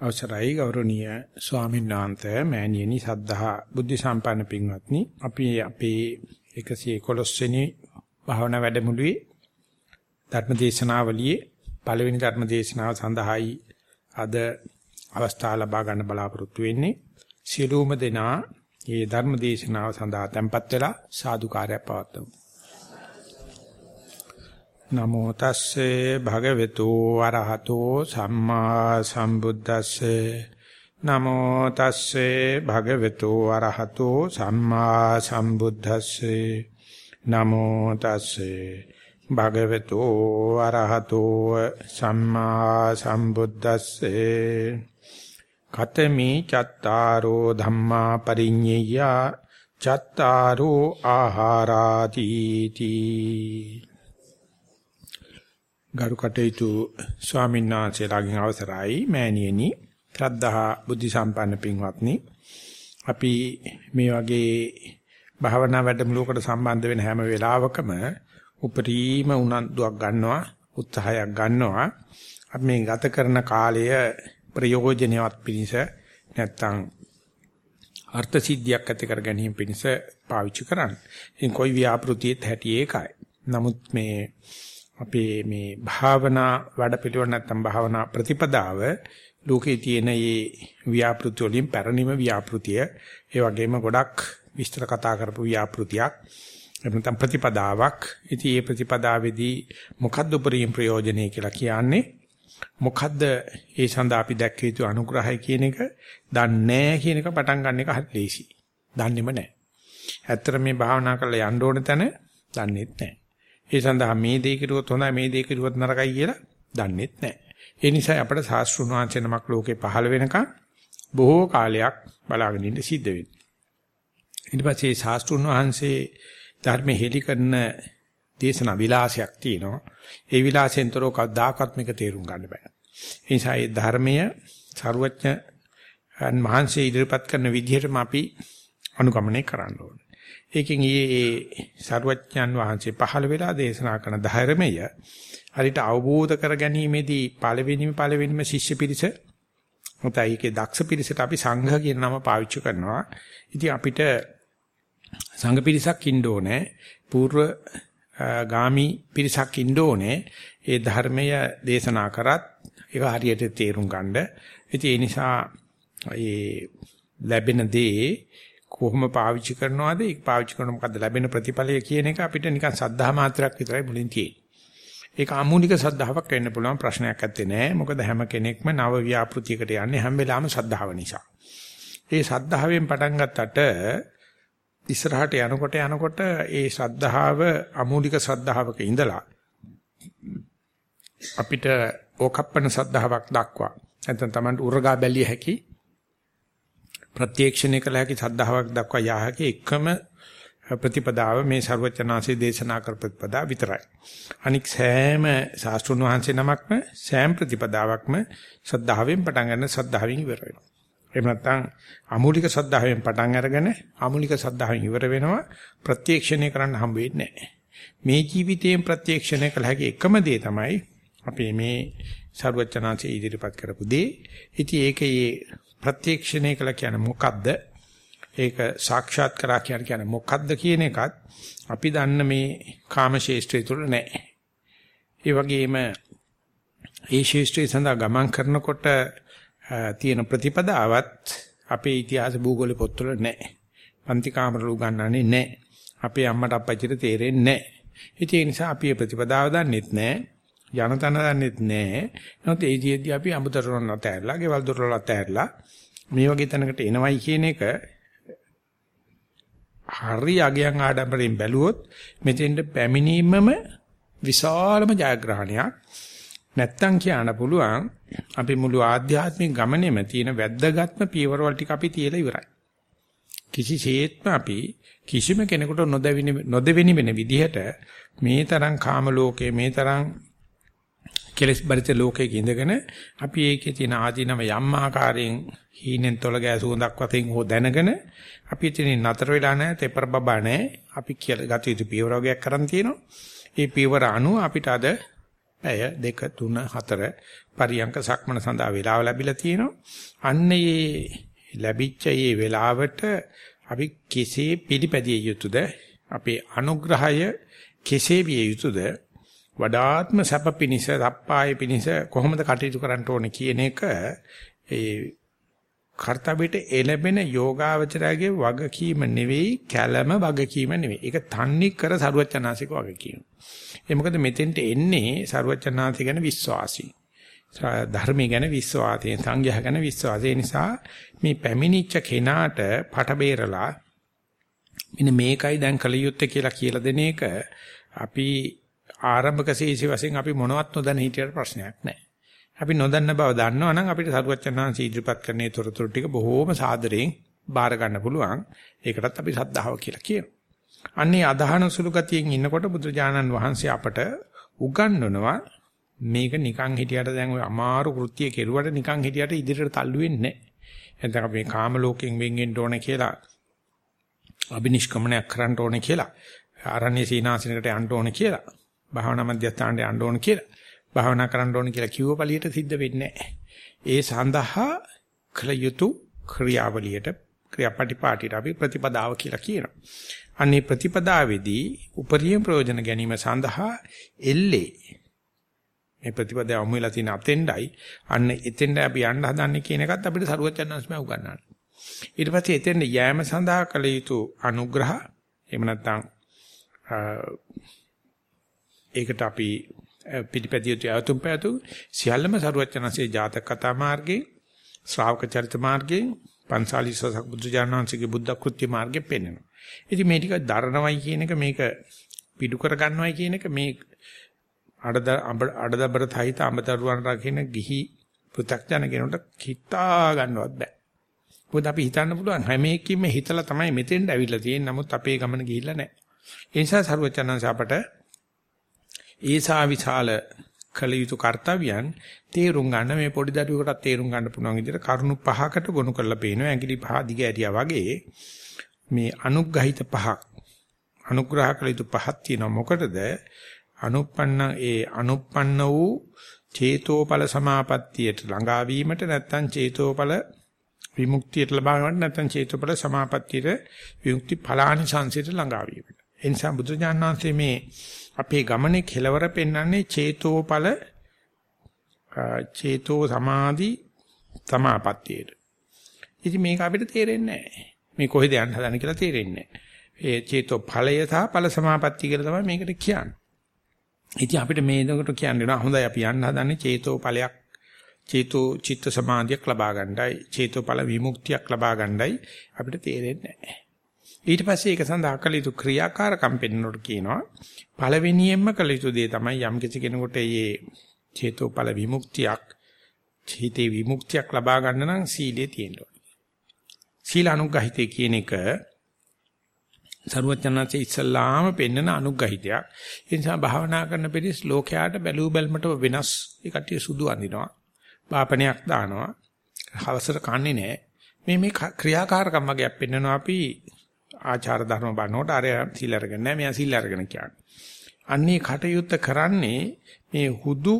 අවසරයි ගෞරවනීය ස්වාමීන් වහන්සේ මෑණියනි සද්ධා බුද්ධ සම්පන්න පින්වත්නි. අපි අපේ 111 වෙනි භාවනා වැඩමුළුවේ ධර්මදේශනාවලියේ පළවෙනි ධර්මදේශනාව සඳහායි අද අවස්ථාව ලබා ගන්න බලාපොරොත්තු වෙන්නේ. සියලුම දෙනා මේ ධර්මදේශනාව සඳහා tempත් වෙලා සාදුකාරයක් පවත්වමු. නමෝ තස්සේ භගවතු වරහතෝ සම්මා සම්බුද්දස්සේ. නමෝ තස්සේ භගවතු වරහතෝ සම්මා සම්බුද්දස්සේ. නමෝ තස්සේ භගවතු වරහතෝ සම්මා සම්බුද්දස්සේ. කතමි චත්තාරෝ ධම්මා පරිඤ්ඤය චත්තාරෝ ආහාරාති තී ගරු කටයුතු ස්වාමීන් වහන්සේලාගෙන් අවසරයි මෑණියනි ශ්‍රද්ධා බුද්ධ සම්පන්න පින්වත්නි අපි මේ වගේ භාවනා වැඩමුළුවකට සම්බන්ධ වෙන හැම වෙලාවකම උපරිම උනන්දුවක් ගන්නවා උත්සාහයක් ගන්නවා අපි මේ ගත කරන කාලය ප්‍රයෝජනවත් පිණිස නැත්තම් අර්ථ සිද්ධියක් ඇති කර ගැනීම පිණිස පාවිච්චි කරන්න. ඉතින් કોઈ ව්‍යාපෘතියෙත් හැටි ඒකයි. නමුත් මේ අපේ මේ භාවනා වැඩපිළිවෙල නැත්තම් භාවනා ප්‍රතිපදාව ලෝකේ තියෙන මේ ව්‍යාපෘති වලින් පැරණිම ව්‍යාපෘතිය ඒ වගේම ගොඩක් විස්තර කතා කරපු ව්‍යාපෘතියක් එහෙනම් ප්‍රතිපදාවක් ඉතින් මේ ප්‍රතිපදාවේදී මොකද්ද උපරිම ප්‍රයෝජනෙ කියලා කියන්නේ මොකද්ද ඒ සඳහා අපි දැක්ක යුතු අනුග්‍රහය කියන එක දන්නේ නැහැ කියන එක පටන් ගන්න එක හරි ලේසි. දන්නේම නැහැ. ඇත්තට මේ භාවනා කරලා යන්න ඕන තැන දන්නේත් නැහැ. ඒ සඳහා මේ දේ කිරුවොත් හොඳයි මේ දේ කිරුවොත් නරකයි කියලා දන්නේත් නැහැ. ඒ නිසා අපට සාස්ෘණ වංශ නමක් ලෝකේ පහළ වෙනකන් බොහෝ කාලයක් බලාගෙන ඉන්න සිද්ධ වෙනවා. ඊට පස්සේ සාස්ෘණ වංශේ ධර්ම හෙලි කරන දේශනා විලාසයක් තියෙනවා. ඒ විලාසෙන්තරව කවදාකවත් මේක තේරුම් ගන්න බෑ. ඒ නිසා මේ ධර්මය ਸਰුවඥ මහන්සිය ඉදිරිපත් කරන විදිහටම අපි අනුගමනය කරන්න ඕනේ. ඒකෙන් ඊයේ සරුවච්චන් වහන්සේ පහළ වෙලා දේශනා කරන ධර්මය හරිට අවබෝධ කර ගැනීමේදී පළවෙනිම පළවෙනිම ශිෂ්‍ය පිරිස නැත්නම් ඒකේ දක්ෂ පිරිසට අපි සංඝ කියන නම පාවිච්චි කරනවා. ඉතින් අපිට සංඝ පිරිසක් ඉන්න ඕනේ. పూర్ව ගාමි පිරිසක් ඉන්න ඕනේ. ඒ ධර්මය දේශනා කරත් ඒක හරියට තේරුම් ගන්න. ඉතින් ඒ නිසා ඒ ලැබෙන දේ කොහොම පාවිච්චි කරනවද ඒක පාවිච්චි කරන මොකද්ද ලැබෙන ප්‍රතිඵලය කියන එක අපිට නිකන් සද්ධා මාත්‍රයක් විතරයි මුලින් තියෙන්නේ. ඒක ආමූලික සද්ධාාවක් වෙන්න පුළුවන් ප්‍රශ්නයක් නැත්තේ නෑ. මොකද හැම කෙනෙක්ම නව ව්‍යාපෘතියකට යන්නේ හැම වෙලාවෙම සද්ධාව නිසා. ඒ සද්ධාවෙන් පටන් ගත්තට ඉස්සරහට යනකොට යනකොට ඒ සද්ධාව අමූලික සද්ධාවක ඉඳලා අපිට ඕකප්පන සද්ධාාවක් දක්වා නැත්නම් Tamanට උරගා බැලිය හැකි ප්‍රත්‍යක්ෂණය කළ හැකි සද්ධාාවක් දක්වා යා හැකි එකම ප්‍රතිපදාව මේ ਸਰවචනාසේ දේශනා කර ප්‍රතිපදා විතරයි. අනික් සෑම ශාස්ත්‍රුන් වහන්සේ නමක්ම සෑම ප්‍රතිපදාවක්ම සද්ධාවෙන් පටන් ගන්න සද්ධාවෙන් ඉවර වෙනවා. එහෙම නැත්නම් අමූලික සද්ධාවෙන් පටන් අරගෙන අමූලික සද්ධාවෙන් ඉවර වෙනවා ප්‍රත්‍යක්ෂණය කරන්න හම්බ වෙන්නේ නැහැ. මේ ජීවිතයෙන් ප්‍රත්‍යක්ෂණය කළ හැකි එකම දේ තමයි අපි මේ ਸਰවචනාසේ ඉදිරිපත් කරපු දේ. ඉතින් ඒකේ ප්‍රත්‍යක්ෂණය කළ කියන්නේ මොකද්ද? ඒක සාක්ෂාත් කරා කියන්නේ මොකද්ද කියන එකත් අපි දන්න මේ කාම ශේෂ්ත්‍රය තුල නැහැ. ඒ වගේම ඒ ශේෂ්ත්‍රය සඳහා ගමන් කරනකොට තියෙන ප්‍රතිපදාවත් අපේ ඉතිහාස භූගෝල පොත්වල නැහැ. පන්ති කාමරවල උගන්වන්නේ නැහැ. අපේ අම්මට අප්පච්චිට තේරෙන්නේ නැහැ. ඒ නිසා අපි මේ ප්‍රතිපදාව දන්නෙත් නැහැ. යන තන දන්නෙත් නැහැ. නමුත් ඒ ජීවිතය අපි අමුතරණ නැතැරලා, ගෙවල් දොරවල් නැතැරලා මේ වගේ තැනකට එනවයි කියන එක හරි අගයන් ආඩම්බරෙන් බැලුවොත් මෙතෙන්ට පැමිණීමම විශාලම ජයග්‍රහණයක් නැත්තම් කියන්න පුළුවන් අපි මුළු ආධ්‍යාත්මික ගමනේම තියෙන වැද්දගත්ම පියවරවල් ටික අපි තියලා ඉවරයි කිසිසේත්ම අපි කිසිම කෙනෙකුට නොදෙවිනි නොදෙවෙනි වෙන විදිහට මේ තරම් කාම ලෝකයේ මේ තරම් කෙලස් බරිත ලෝකයක ඉඳගෙන අපි ඒකේ තියෙන ආදීනම යම් ආකාරයෙන් හීනෙන් තොල ගෑසුවඳක් වශයෙන් හෝ දැනගෙන අපි ඉතින් නතර වෙලා නැහැ තෙපර බබා නැහැ අපි කියලා ගත යුතු පියවර වගේක් කරන් තියෙනවා ඒ පියවර අනුව අපිට අද පැය 2 3 4 පරියංක සක්මන සඳහා වේලාව ලැබිලා තියෙනවා. අන්න ඒ ලැබිච්ච මේ වේලාවට අපි කෙසේ පිළිපැදිය යුතුද? අපේ අනුග්‍රහය කෙසේ විය යුතුද? වඩාත්ම සැප පිනිස, සප්පාය පිනිස කොහොමද කටයුතු කරන්න ඕනේ කියන එක ඒ කර්තව්‍යට එළබෙන යෝගාවචරයේ වගකීම නෙවෙයි කැළම වගකීම නෙවෙයි. ඒක තන්නේ කර සරුවචනාසික වගකීම. ඒ මොකද මෙතෙන්ට එන්නේ සරුවචනාසි ගැන විශ්වාසී. ධර්මයේ ගැන විශ්වාසය, සංඝයා ගැන විශ්වාසය නිසා මේ පැමිණිච්ච කෙනාට පට බේරලා මෙන්න මේකයි දැන් කල යුත්තේ කියලා කියලා දෙන එක අපි ආරම්භක ශේෂි වශයෙන් අපි මොනවත් නොදැන හිටියට ප්‍රශ්නයක් නැහැ. අපි නොදන්න බව දන්නවා නම් අපිට සරුවච්චන්හන්සේ ඉදිරිපත් කරන ඒ තොරතුරු ටික බොහෝම සාදරයෙන් බාර ගන්න පුළුවන්. ඒකටත් අපි සද්ධාව කියලා කියනවා. අන්නේ අදහන සුළු ගතියෙන් ඉන්නකොට බුදුජානන් වහන්සේ අපට උගන්වනවා මේක නිකන් හිටියට දැන් ඔය අමාරු කෘත්‍ය කෙරුවට නිකන් හිටියට ඉදිරියට තල්ලු වෙන්නේ නැහැ. එතන අපි කාම ලෝකෙන් වෙන්ගෙන්න ඕනේ කියලා අබිනිෂ්ක්‍මණයක් කරන්න ඕනේ කියලා ආරණ්‍ය සීනාසනකට යන්න ඕනේ කියලා භාවනා මධ්‍යස්ථානට යන්න ඕනේ කියලා භාවනා කරන්න ඕනේ කියලා කිව්ව පළියට සිද්ධ වෙන්නේ ඒ සඳහා කළ යුතු ක්‍රියාවලියට ක්‍රියාපටිපාටියට අපි ප්‍රතිපදාව කියලා කියනවා. අන්නේ ප්‍රතිපදාවේදී උපරිම ප්‍රයෝජන ගැනීම සඳහා එල්ලේ මේ ප්‍රතිපදාව අමු වෙලා තියෙන අතෙන්ඩයි අන්න එතෙන්ඩ අපි යන්න හදන්නේ කියන එකත් අපිට සරුවචනන්ස්ම උගන්වනවා. ඊට පස්සේ එතෙන්ද යෑම සඳහා කළ යුතු අනුග්‍රහ එහෙම නැත්නම් ඒකට අපි පිටිපැදිය යුතු අතුම් පැතු සියල්ලම සරුවචනන්සේ ජාතක කතා මාර්ගයේ ශ්‍රාවක චරිත මාර්ගයේ පන්සාලිසසක් බුදු ජානනාංශගේ බුද්ධ කෘත්‍ය මාර්ගයේ පෙන්වනවා. ඉතින් මේ ටික දරණවයි කියන එක මේක පිටු කර ගන්නවයි කියන එක මේ අඩද අඩදබර තහිත අඹතරුවන් රකින්න ගිහි පෘථග්ජන කෙනෙකුට හිතා ගන්නවත් බෑ. මොකද අපි හිතන්න පුළුවන් හැම එකකින්ම හිතලා තමයි මෙතෙන්ට ඇවිල්ලා තියෙන්නේ. නමුත් අපේ ගමන ගිහිල්ලා නැහැ. ඒ නිසා සරුවචනංශ අපට ඒසා විශාල කළ යුතු කාර්යයන් තේරුම් ගන්න මේ පොඩි දරුවෙකුට තේරුම් ගන්න පුළුවන් විදිහට කරුණු පහකට ගොනු කරලා පේනවා. ඇඟිලි පහ දිග ඇරියා වගේ මේ අනුග්‍රහිත පහක් අනුග්‍රහ කළ යුතු පහක් තියෙනවා. මොකටද? අනුප්පන්න ඒ අනුප්පන්න වූ චේතෝපල සමාපත්තියට ළඟා වීමට නැත්නම් චේතෝපල විමුක්තියට ලබා ගන්නට නැත්නම් චේතෝපල සමාපත්තියට විමුක්ති ඵලානි සංසිත ළඟා වීමට. ඒ නිසා බුදු ඥානanse මේ අපේ ගමනේ කෙලවර පෙන්වන්නේ චේතෝපල චේතෝ සමාධි සමාපත්තියට. ඉතින් මේක අපිට තේරෙන්නේ නැහැ. මේ කොහෙද යන්න හදන කියලා තේරෙන්නේ නැහැ. ඒ චේතෝ ඵලය සහ ඵල සමාපatti කියලා තමයි මේකට කියන්නේ. ඉතින් අපිට මේකට කියන්නේ නෑ හොඳයි අපි යන්න හදන්නේ චේතෝ ඵලයක් චේතෝ චිත්ත සමාධියක් ලබා ගන්නයි චේතෝ ඵල විමුක්තියක් ලබා ගන්නයි අපිට තේරෙන්නේ නැහැ. ඊට පස්සේ ඒක සඳහා කළ යුතු ක්‍රියාකාරකම් පෙන්වනකොට කියනවා පළවෙනියෙන්ම කළ යුතු දේ තමයි යම් කිසි කෙනෙකුට මේ චේතෝ ඵල විමුක්තියක් චේතේ විමුක්තියක් ලබා ගන්න නම් සීලයේ තියෙන්න ඕනේ. සීල අනුග්‍රහිතය කියන එක සරුවචනanse ඉස්සල්ලාම පෙන්නන අනුග්‍රහිතයක්. ඒ නිසා භාවනා කරන පිළිස් ලෝකයාට බැලූ බැල්මට වෙනස් ඒ කට්ටිය සුදු අඳිනවා. බාපණයක් දානවා. හවසට කන්නේ නැහැ. මේ මේ ක්‍රියාකාරකම් වගේක් පෙන්වනවා අපි ආචාර ධර්ම බලනකොට අර සිල් අරගෙන නැහැ මෙයා සිල් අරගෙන කියන්නේ. අන්නේ කටයුත්ත කරන්නේ මේ හුදු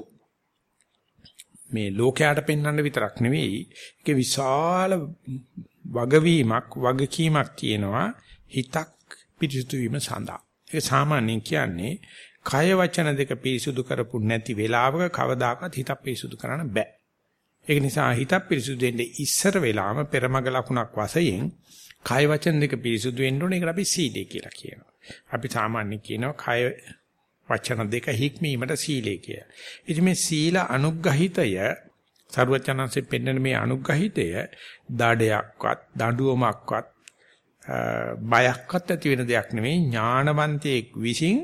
මේ ලෝකයට පෙන්වන්න විතරක් නෙවෙයි ඒකේ විශාල වගවීමක් වගකීමක් තියෙනවා හිතක් පිරිසුදු වීම සඳහා. ඒක සාමාන්‍යයෙන් කියන්නේ කය වචන දෙක පිරිසුදු කරපු නැති වෙලාවක කවදාකවත් හිතක් පිරිසුදු කරන්න බෑ. ඒක නිසා හිතක් පිරිසුදු වෙන්නේ ඉස්සර වෙලාම පෙරමග ලකුණක් වශයෙන් කය වචන දෙක පිරිසුදු වෙන්න ඕනේ. ඒකට අපි සීලය කියලා කියනවා. අපි සාමාන්‍යයෙන් කියනවා කය වචන දෙක හික්මීමට සීලය කියලා. ඉතින් මේ සීල අනුග්‍රහිතය සරුවචනන්සේ පෙන්වන මේ අනුග්‍රහිතය දඩයක්වත් දඬුවමක්වත් බයක්වත් ඇති වෙන දෙයක් නෙමෙයි ඥානවන්තයෙක් විසින්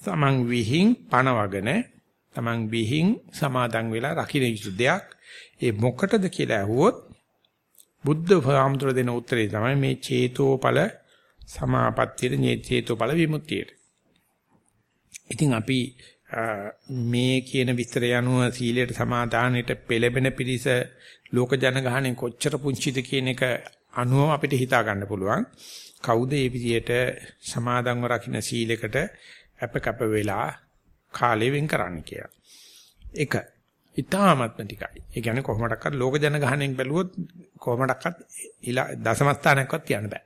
තමන් විහිං පණවගෙන තමන් විහිං සමාදන් වෙලා රකින්න යුතු දෙයක් ඒ මොකටද කියලා අහුවොත් බුද්ධ භාමතුර දෙන උත්තරේ තමයි මේ චේතෝපල සමාපත්තියේ චේතෝපල විමුක්තියට. ඉතින් අපි මේ කියන විස්තරය අනුව සීලයට සමාදානයට පෙළඹෙන පිරිස ලෝක ජනගහණය කොච්චර පුංචිද කියන එක අනුව අපිට හිතා ගන්න පුළුවන් කවුද මේ විදියට සමාදන්ව රකින්න සීලයකට අප කැප වෙලා කාලය වෙන් කරන්න කියලා. එක. ඊටාමත්ම ටිකයි. ඒ කියන්නේ කොහොමඩක්වත් ලෝක ජනගහණයෙන් බැලුවොත් කොහොමඩක්වත් දශම ස්ථානයක්වත් කියන්න බෑ.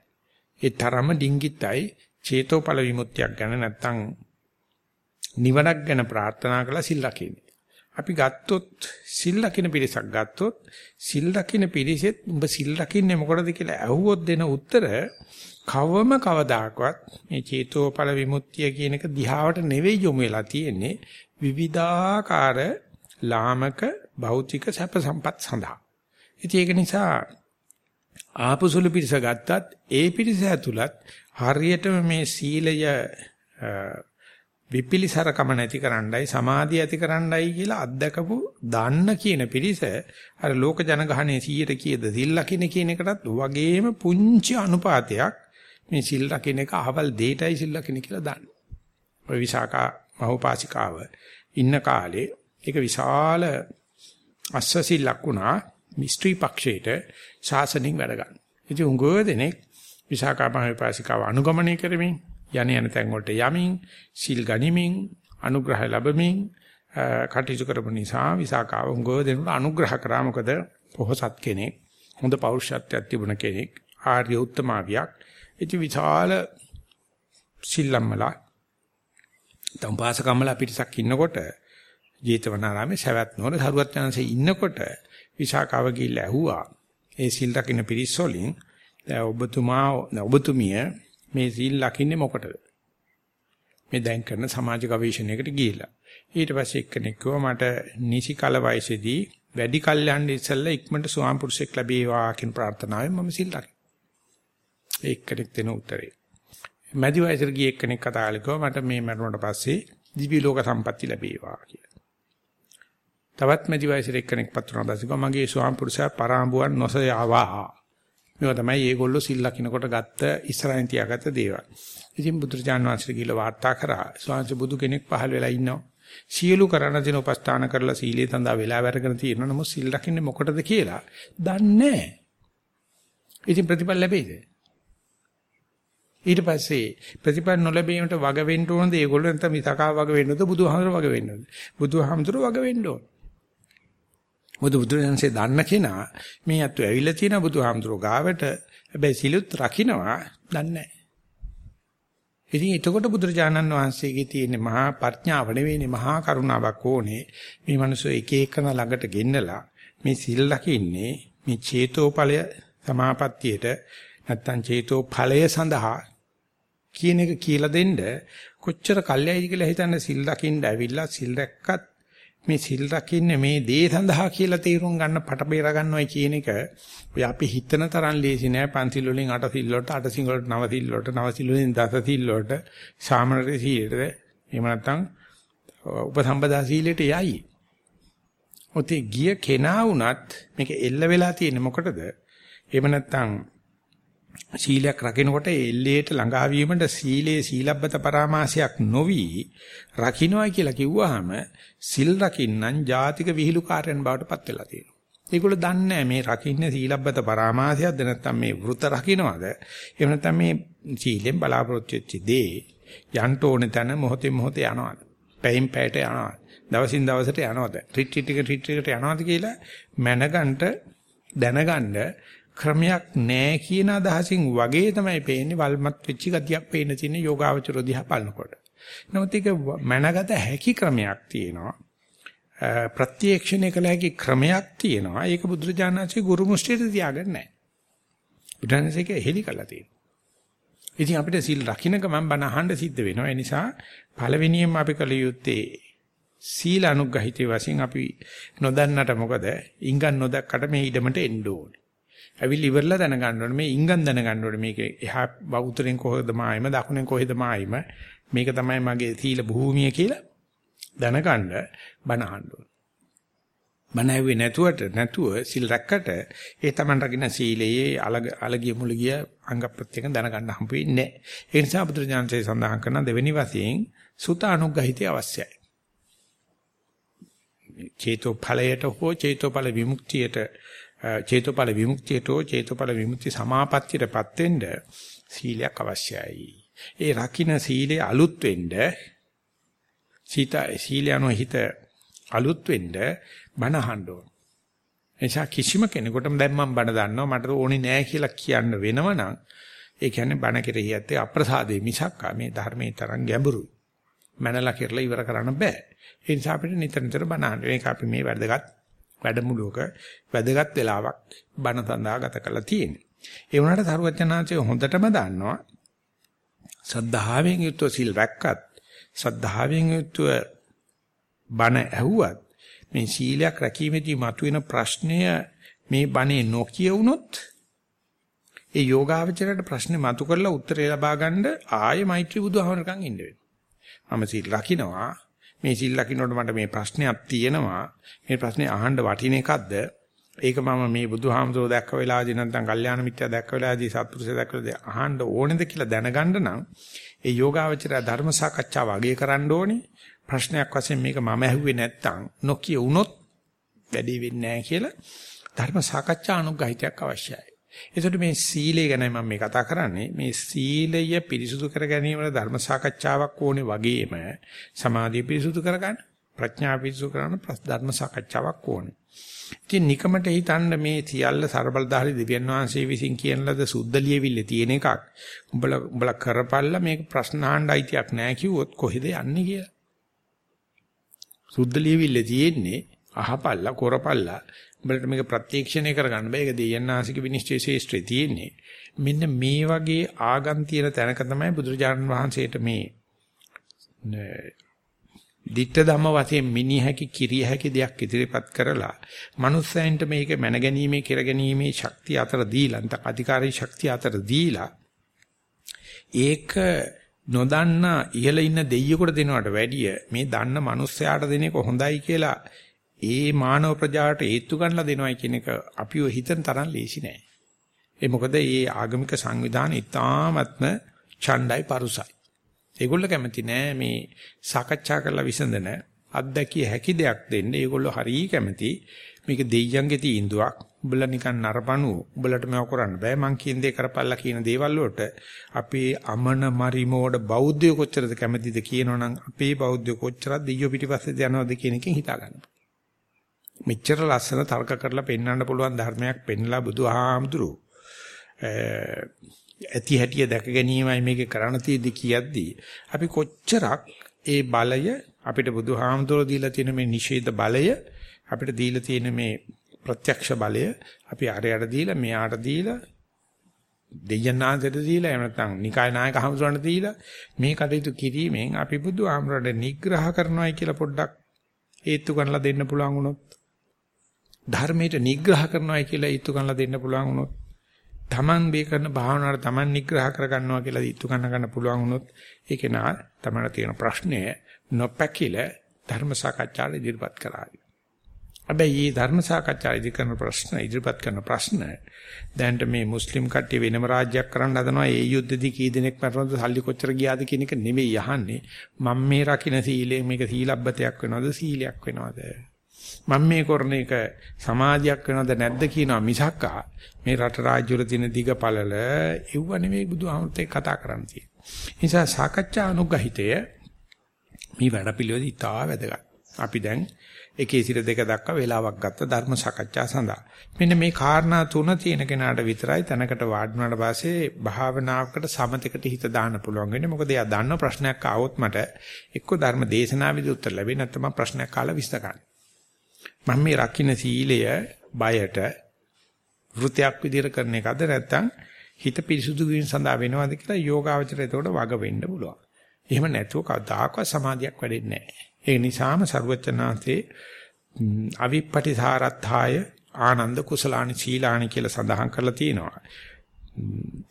ඒ තරම ඩිංගිත්යි චේතෝපල විමුක්තියක් ගැන නැත්තම් නිවනක් ගැන ප්‍රාර්ථනා කළා සිල් ලකින්නේ. අපි ගත්තොත් සිල් ලකින පිරිසක් ගත්තොත් සිල් ලකින පිරිසෙත් උඹ සිල් ලකින්නේ මොකටද කියලා අහුවොත් දෙන උත්තර කවම කවදාකවත් මේ චේතෝපල විමුක්තිය කියන එක දිහාවට නෙවෙයි යොමු වෙලා තියෙන්නේ විවිධාකාර ලාමක භෞතික සැප සම්පත් සඳහා. ඉතින් ඒක නිසා ආපසුළු පිරිස ගත්තත් ඒ පිරිස ඇතුළත් හරියටම මේ සීලය විපිලිසරකම නැති කරන්නයි සමාධිය ඇති කරන්නයි කියලා අත්දකපු දන්න කියන පිරිස අර ලෝක ජනගහනයේ 100ට කීයද සිල් ලකින කියන එකටත් වගේම පුංචි අනුපාතයක් මේ සිල් ලකින එක අහවල් දෙයටයි සිල් ලකින කියලා දන්න. ඔය විසාකා මහෝපාසිකාව ඉන්න කාලේ ඒක විශාල අස්සසිල්ලක් වුණා මිස්ත්‍රි පක්ෂයට ශාසනින් වැඩ ගන්න. ඉතින් උංගෝ දෙනෙක් විසාකා මහෝපාසිකාව අනුගමනය කරමින් යන යන තැන් වලට යමින් සිල් ගනිමින් අනුග්‍රහය ලැබමින් කටයුතු කරපු නිසා විසාකාව උංගෝ දෙනුට අනුග්‍රහ කරා. මොකද පොහසත් කෙනෙක් හොඳ පෞරුෂත්වයක් තිබුණ කෙනෙක් ආර්ය උත්තමාවියක්. ඉති විශාල සිල්ලම්මලා තම්පාසකම්මලා පිටසක් ඉන්නකොට ජේතවනාරාමේ සවැත් නෝන සරුවත් යනසේ ඉන්නකොට විසාකාව ගිහිල්ලා ඇහුවා ඒ සිල් රකින්න පිරිස් වලින් ඔබතුමා ඔබතුමිය මේ සීල් ලකින්නේ මොකටද? මේ දැන් කරන සමාජ ගවේෂණයකට ගිහිල්ලා. ඊට පස්සේ එක්කෙනෙක් කිව්වා මට නිසි කල වයසේදී වැඩි කල් යන්න ඉස්සෙල්ලා ඉක්මනට ස්වාම පුරුෂයෙක් ලැබේවා කියන ප්‍රාර්ථනාවෙන් මම සීල් ලකිනවා. එක්කෙනෙක් දෙන උත්තරේ. මැදි වයසට ගිය එක්කෙනෙක් කතා කළා මට මේ මරුණට පස්සේ දිවි ලෝක සම්පatti ලැබේවා කියලා. තවත් මැදි වයසට එක්කෙනෙක් පත්වන පස්සේ මගේ ස්වාම පුරුෂයා පරාඹුවන් නොසයාවා. මේවා තමයි ඒගොල්ලෝ සිල් ලකිනකොට ගත්ත ඉස්සරහින් තියාගත්ත දේවල්. ඉතින් බුදුරජාණන් වහන්සේ කියලා වාර්තා කරා ස්වාමීන් බුදු කෙනෙක් පහළ වෙලා ඉන්නවා. සියලු කරණ දින උපස්ථාන කරලා සීලේ තඳා වෙලා වැඩගෙන තියෙනවා. නමුත් සිල් ලකින්නේ මොකටද කියලා දන්නේ ඉතින් ප්‍රතිඵල ලැබෙයිද? ඊට පස්සේ ප්‍රතිඵල නොලැබීමට වග වෙන්න ඕනද? ඒගොල්ලෝ නැත්නම් මිසකා වග වෙන්නද? බුදුහාමර වග වෙන්නද? බුදුහාමතුරු වග වෙන්න ඕන. මොකද බුදුරජාණන්සේ දන්න කෙනා මේ අතු ඇවිල්ලා තියෙන බුදුහාමුදුරුවෝ ගාවට හැබැයි සිලුත් රකින්නවා දන්නේ නැහැ. ඉතින් එතකොට බුදුරජාණන් වහන්සේගේ තියෙන මහා ප්‍රඥාව නෙවෙයිනේ මහා කරුණාවක් ඕනේ. මේ මිනිස්සු එක එකන ළඟට ගෙන්නලා මේ සිල් ලකින්නේ මේ චේතෝපලය සමාපත්තියට නැත්තම් චේතෝඵලය සඳහා කියන එක කියලා දෙන්න කොච්චර කල්යයිද කියලා හිතන්න සිල් ලකින්න ඇවිල්ලා සිල් රැක්කත් මේ සිල් රකින්නේ මේ දේ සඳහා කියලා තීරුම් ගන්න පට බේර ගන්නවයි කියන එක ඔය අපි හිතන තරම් ලේසි නෑ පන්සිල් වලින් අට සිල් වලට අට සිල් වලට නව සිල් වලට නව සිල් වලින් දස සිල් වලට සාමනරේ සීලෙට එහෙම නැත්නම් උපසම්පදා සීලෙට යයි. ඔතේ ගිය කෙනා වුණත් මේක එල්ල වෙලා තියෙන්නේ මොකටද? එහෙම නැත්නම් සීලයක් රකින්නකොට එල්ලේට ළඟා වීමට සීලේ සීලබ්බත පරාමාසයක් නොවි රකින්නයි කියලා කිව්වහම සිල් රකින්නම් ජාතික විහිළුකාරයන් බවට පත් වෙලා තියෙනවා. ඒගොල්ලෝ දන්නේ මේ රකින්නේ සීලබ්බත පරාමාසයක්ද නැත්නම් මේ වෘත රකින්නවද? එහෙම නැත්නම් මේ සීලෙන් බලාපොරොත්තු වෙච්ච දේ යන්න ඕනේ තැන මොහොතේ මොහොතේ යනවාද? පැයින් පැයට යනවාද? දවසින් දවසට යනවාද? රිට්‍රීට් එක රිට්‍රීට් එකට යනවාද කියලා මැනගන්න දැනගන්න ක්‍රමයක් නැහැ කියන අදහසින් වගේ තමයි පේන්නේ වල්මත් වෙච්ච ගතියක් පේන්න තියෙන යෝගාවචර දිහා බලනකොට. නමුත් ඒක මනගත හැකි ක්‍රමයක් තියෙනවා. ප්‍රත්‍යක්ෂණය කළ හැකි ක්‍රමයක් තියෙනවා. ඒක බුදුරජාණන්සේ ගුරු මුස්ටියට තියාගන්නේ නැහැ. බුදුරජාණන්සේක හෙලි කළා තියෙනවා. ඉතින් අපිට සිල් රකින්න ගමන් බණ අහන්න සිද්ධ වෙනවා. ඒ නිසා පළවෙනියෙන්ම අපි කළ යුත්තේ සීල අනුග්‍රහිතේ වශයෙන් අපි නොදන්නට මොකද ඉංගන් නොදක්කට මේ ඉඩමට එන්න ඕනේ. ඇවිල්ලා ඉවරලා දැනගන්න ඕනේ මේ ඉංගන් දැනගන්න ඕනේ මේක එහා බෞද්ධරෙන් කොහෙද මායිම දකුණෙන් කොහෙද මායිම මේක තමයි මගේ සීල භූමිය කියලා දැනගන්න බණ අහන්න ඕනේ. බණ ඇහුවේ නැතුවට නැතුව සිල් රැක්කට ඒ Taman රකින්න සීලයේ අලග අලගිය මුලගිය අංග ප්‍රත්‍යයෙන් දැනගන්න හම්බ වෙන්නේ නැහැ. ඒ නිසා බුදුරජාණන්සේ සඳහන් කරන දෙවෙනි වශයෙන් සුත අනුග්‍රහිතය අවශ්‍යයි. චේතෝ ඵලයට හෝ චේතෝ ඵල විමුක්තියට චේතෝපල විමුක්තියටෝ චේතෝපල විමුක්ති සමාපත්තියටපත් වෙන්න සීලයක් අවශ්‍යයි. ඒ රකින්න සීලේ අලුත් වෙන්න සීත සීලයන්ව හිත අලුත් වෙන්න බණ අහන්න ඕන. එනිසා කිසිම කෙනෙකුටම දැන් මම බණ දන්නවා මට ඕනේ නෑ කියලා කියන්න වෙනවනම් ඒ කියන්නේ බණ කෙරෙහි ඇත්තේ අප්‍රසාදේ මිසක් මේ ධර්මයේ තරම් ගැඹුරුයි. මනලා කියලා ඉවර කරන්න බෑ. ඒ නිසා අපිට නිතර නිතර බණ අහන්න. මේක අපි මේ වැදගත් වැඩමුළුවක වැදගත් වෙලාවක් බණ සඳහා ගත කරලා තියෙන්නේ. ඒ වුණාට සරුවචනාංශය හොඳටම දන්නවා සද්ධාවෙන් යුතුව සිල් රැක්කත් සද්ධාවෙන් යුතුව බණ ඇහුවත් මේ සීලයක් රැකීමේදී මතුවෙන ප්‍රශ්නය මේ බණේ නොකිය වුණොත් ඒ යෝගාවචරයට ප්‍රශ්නේ මතු කරලා උත්තරේ ලබා ගන්න ආයේ මෛත්‍රී බුදුහමරකම් ඉන්න වෙනවා. මම සීල් රකින්නවා. මේ සීල් රකින්නකොට මට මේ ප්‍රශ්නයක් තියෙනවා. මේ ප්‍රශ්නේ අහන්න වටින එකක්ද? ඒක මම මේ බුදුහාමුදුරුවෝ දැක්ක වෙලාවදී නැත්නම් කල්යාණ මිත්‍යා දැක්ක වෙලාවදී සත්පුරුෂය දැක්ක වෙලාවදී අහන්න ඕනේද කියලා දැනගන්න නම් ඒ යෝගාවචරය ධර්ම සාකච්ඡාව අගය කරන්න ඕනේ. ප්‍රශ්නයක් වශයෙන් මේක මම ඇහුවේ නැත්නම් නොකිය වුණොත් වැඩි වෙන්නේ නැහැ කියලා ධර්ම සාකච්ඡා අනුග්‍රහිතයක් අවශ්‍යයි. ඒකට මේ සීලය ගැනයි මම මේ කතා කරන්නේ. මේ සීලය පිරිසුදු කර ගැනීමට ධර්ම සාකච්ඡාවක් ඕනේ වගේම සමාධිය පිරිසුදු කරගන්න, ප්‍රඥා පිරිසුදු කරගන්න ධර්ම සාකච්ඡාවක් ඕනේ. ඉතින් නිකමට හිතන්න මේ සියල්ල ਸਰබලධාරී දෙවියන් වහන්සේ විසින් කියන ලද සුද්ධ ලියවිල්ල තියෙන එකක්. උඹලා උඹලා කරපල්ලා මේක ප්‍රශ්න අහන්න අයිතියක් නැහැ කිව්වොත් කොහෙද යන්නේ කියලා. සුද්ධ ලියවිල්ල තියෙන්නේ අහපල්ලා කරපල්ලා උඹලට මේක ප්‍රත්‍යක්ෂණය කරගන්න බෑ. ඒක දෙයන්නාසික විනිශ්චය ශේෂ්ත්‍රයේ තියෙන්නේ. මෙන්න මේ වගේ ආගම් තියෙන තැනක තමයි බුදුරජාණන් වහන්සේට මේ ditta ධම්ම වශයෙන් මිනිහැකි කිරිය හැකි දෙයක් ඉදිරිපත් කරලා මනුස්සයන්ට මේක මැනගැනීමේ කෙරගැනීමේ ශක්තිය අතර දීලා නැත්නම් අධිකාරී ශක්තිය අතර දීලා ඒක නොදන්න ඉහළ ඉන්න දෙයියෙකුට දෙනවට වැඩිය මේ දන්න මනුස්සයාට දෙන එක හොඳයි කියලා ඒ මානව ප්‍රජාවට ඒත්තු ගන්නලා දෙනවයි කියන එක අපිව හිතන තරම් ලේසි නෑ. ඒ මොකද මේ ආගමික සංවිධාන ඉතාමත්ම ඡණ්ඩයි පරුසයි. ඒගොල්ලෝ කැමති නෑ මේ සාකච්ඡා කරලා විසඳන අත්දැකිය හැකි දෙයක් දෙන්න. ඒගොල්ලෝ හරිය කැමති මේක දෙයියන්ගේ තීන්දුවක්. උඹලා නිකන් නරපණු උඹලට මේව කරන්න බෑ මං කියන දේ කරපල්ලා කියන දේවල් වලට අපේ අමන මරිමෝඩ බෞද්ධය කොච්චරද කැමතිද කියනවනම් අපේ බෞද්ධය කොච්චරද දෙයියෝ පිටිපස්සේ යනවද කියන එකෙන් හිතා ගන්න. මෙච්චර ලස්සන තර්ක කරලා පෙන්වන්න පුළුවන් ධර්මයක් පෙන්ලා බුදුහාමුදුරු ඇති හැටිය දැක ගැනීමයි මේකේ කරණ තියෙදි කියද්දී අපි කොච්චරක් ඒ බලය අපිට බුදුහාමුදුරු දීලා තියෙන මේ නිෂේධ බලය අපිට දීලා තියෙන මේ ප්‍රත්‍යක්ෂ බලය අපි අරයට දීලා මෙයාට දීලා දෙයනාන්තයට දීලා එහෙම නැත්නම් නිකාය නායක හමුදුරන්ට දීලා මේ කටයුතු කිරීමෙන් අපි බුදුහාමුදුරට නිග්‍රහ කරනවායි කියලා පොඩ්ඩක් හේතු ගන්නලා දෙන්න පුළුවන් වුණොත් ධර්මයට නිග්‍රහ කරනවායි කියලා ඊතු කරලා දෙන්න පුළුවන් වුණොත් Taman මේ කරන භාවනාවට Taman නිග්‍රහ කර ගන්නවා කියලා ඊතු කරන ගන්න පුළුවන් වුණොත් ඒකේ නා තමයි තියෙන ප්‍රශ්නය නොපැකිල ධර්ම සාකච්ඡාට ඉදිරිපත් කරાવી. හැබැයි මේ ධර්ම සාකච්ඡා ඉදිරි කරන ප්‍රශ්න ඉදිරිපත් කරන ප්‍රශ්න දැන්ට මේ මුස්ලිම් කට්ටිය වෙනම රාජ්‍යයක් කරන්න හදනවා ඒ යුද්ධෙදි කී දෙනෙක් මරනවද සල්ලි කොච්චර ගියාද කියන එක නෙමෙයි අහන්නේ මම මේ රකින්න සීලය මේක සීලබ්බතයක් වෙනවද සීලයක් වෙනවද මම මේ කරන එක සමාධියක් වෙනවද නැද්ද කියනවා මිසක්කා මේ රට රාජ්‍ය වල තියෙන දිග පළල එව්ව නෙවෙයි බුදුහාමුදුරුත් එක්ක කතා කරන්න තියෙන්නේ. නිසා සාකච්ඡා අනුග්‍රහිතය මේ වැඩපිළිවෙල ඉතා වැදගත්. අපි දැන් එකේ සිට දෙක දක්වා වේලාවක් ගත්ත ධර්ම සාකච්ඡා සඳහා. මෙන්න මේ කාරණා තුන තියෙන කෙනාට විතරයි තැනකට වාඩිුණාට පස්සේ භාවනාවකට සමතෙකට හිත දාන්න පුළුවන් වෙන්නේ. මොකද එයා දන්න ප්‍රශ්නයක් ආවොත් මට එක්ක ධර්ම දේශනාවෙදි උත්තර ලැබෙන්නේ නැත්නම් ප්‍රශ්නයක් කාලා විශ්ල ගන්න. මම මේ රකින්න සීලය බයට වෘත්‍යක් විදිහට කරන එකද නැත්නම් හිත පිරිසුදු වීම සඳහා වෙනවද කියලා යෝගාවචරය එතකොට වග වෙන්න පුළුවන්. එහෙම නැතුව කවදාකවත් සමාධියක් වැඩෙන්නේ නැහැ. ඒ නිසාම ਸਰවචනාන්තේ අවිප්පටිසාරත්ථාය ආනන්ද කුසලානි සීලානි කියලා සඳහන් කරලා තියෙනවා.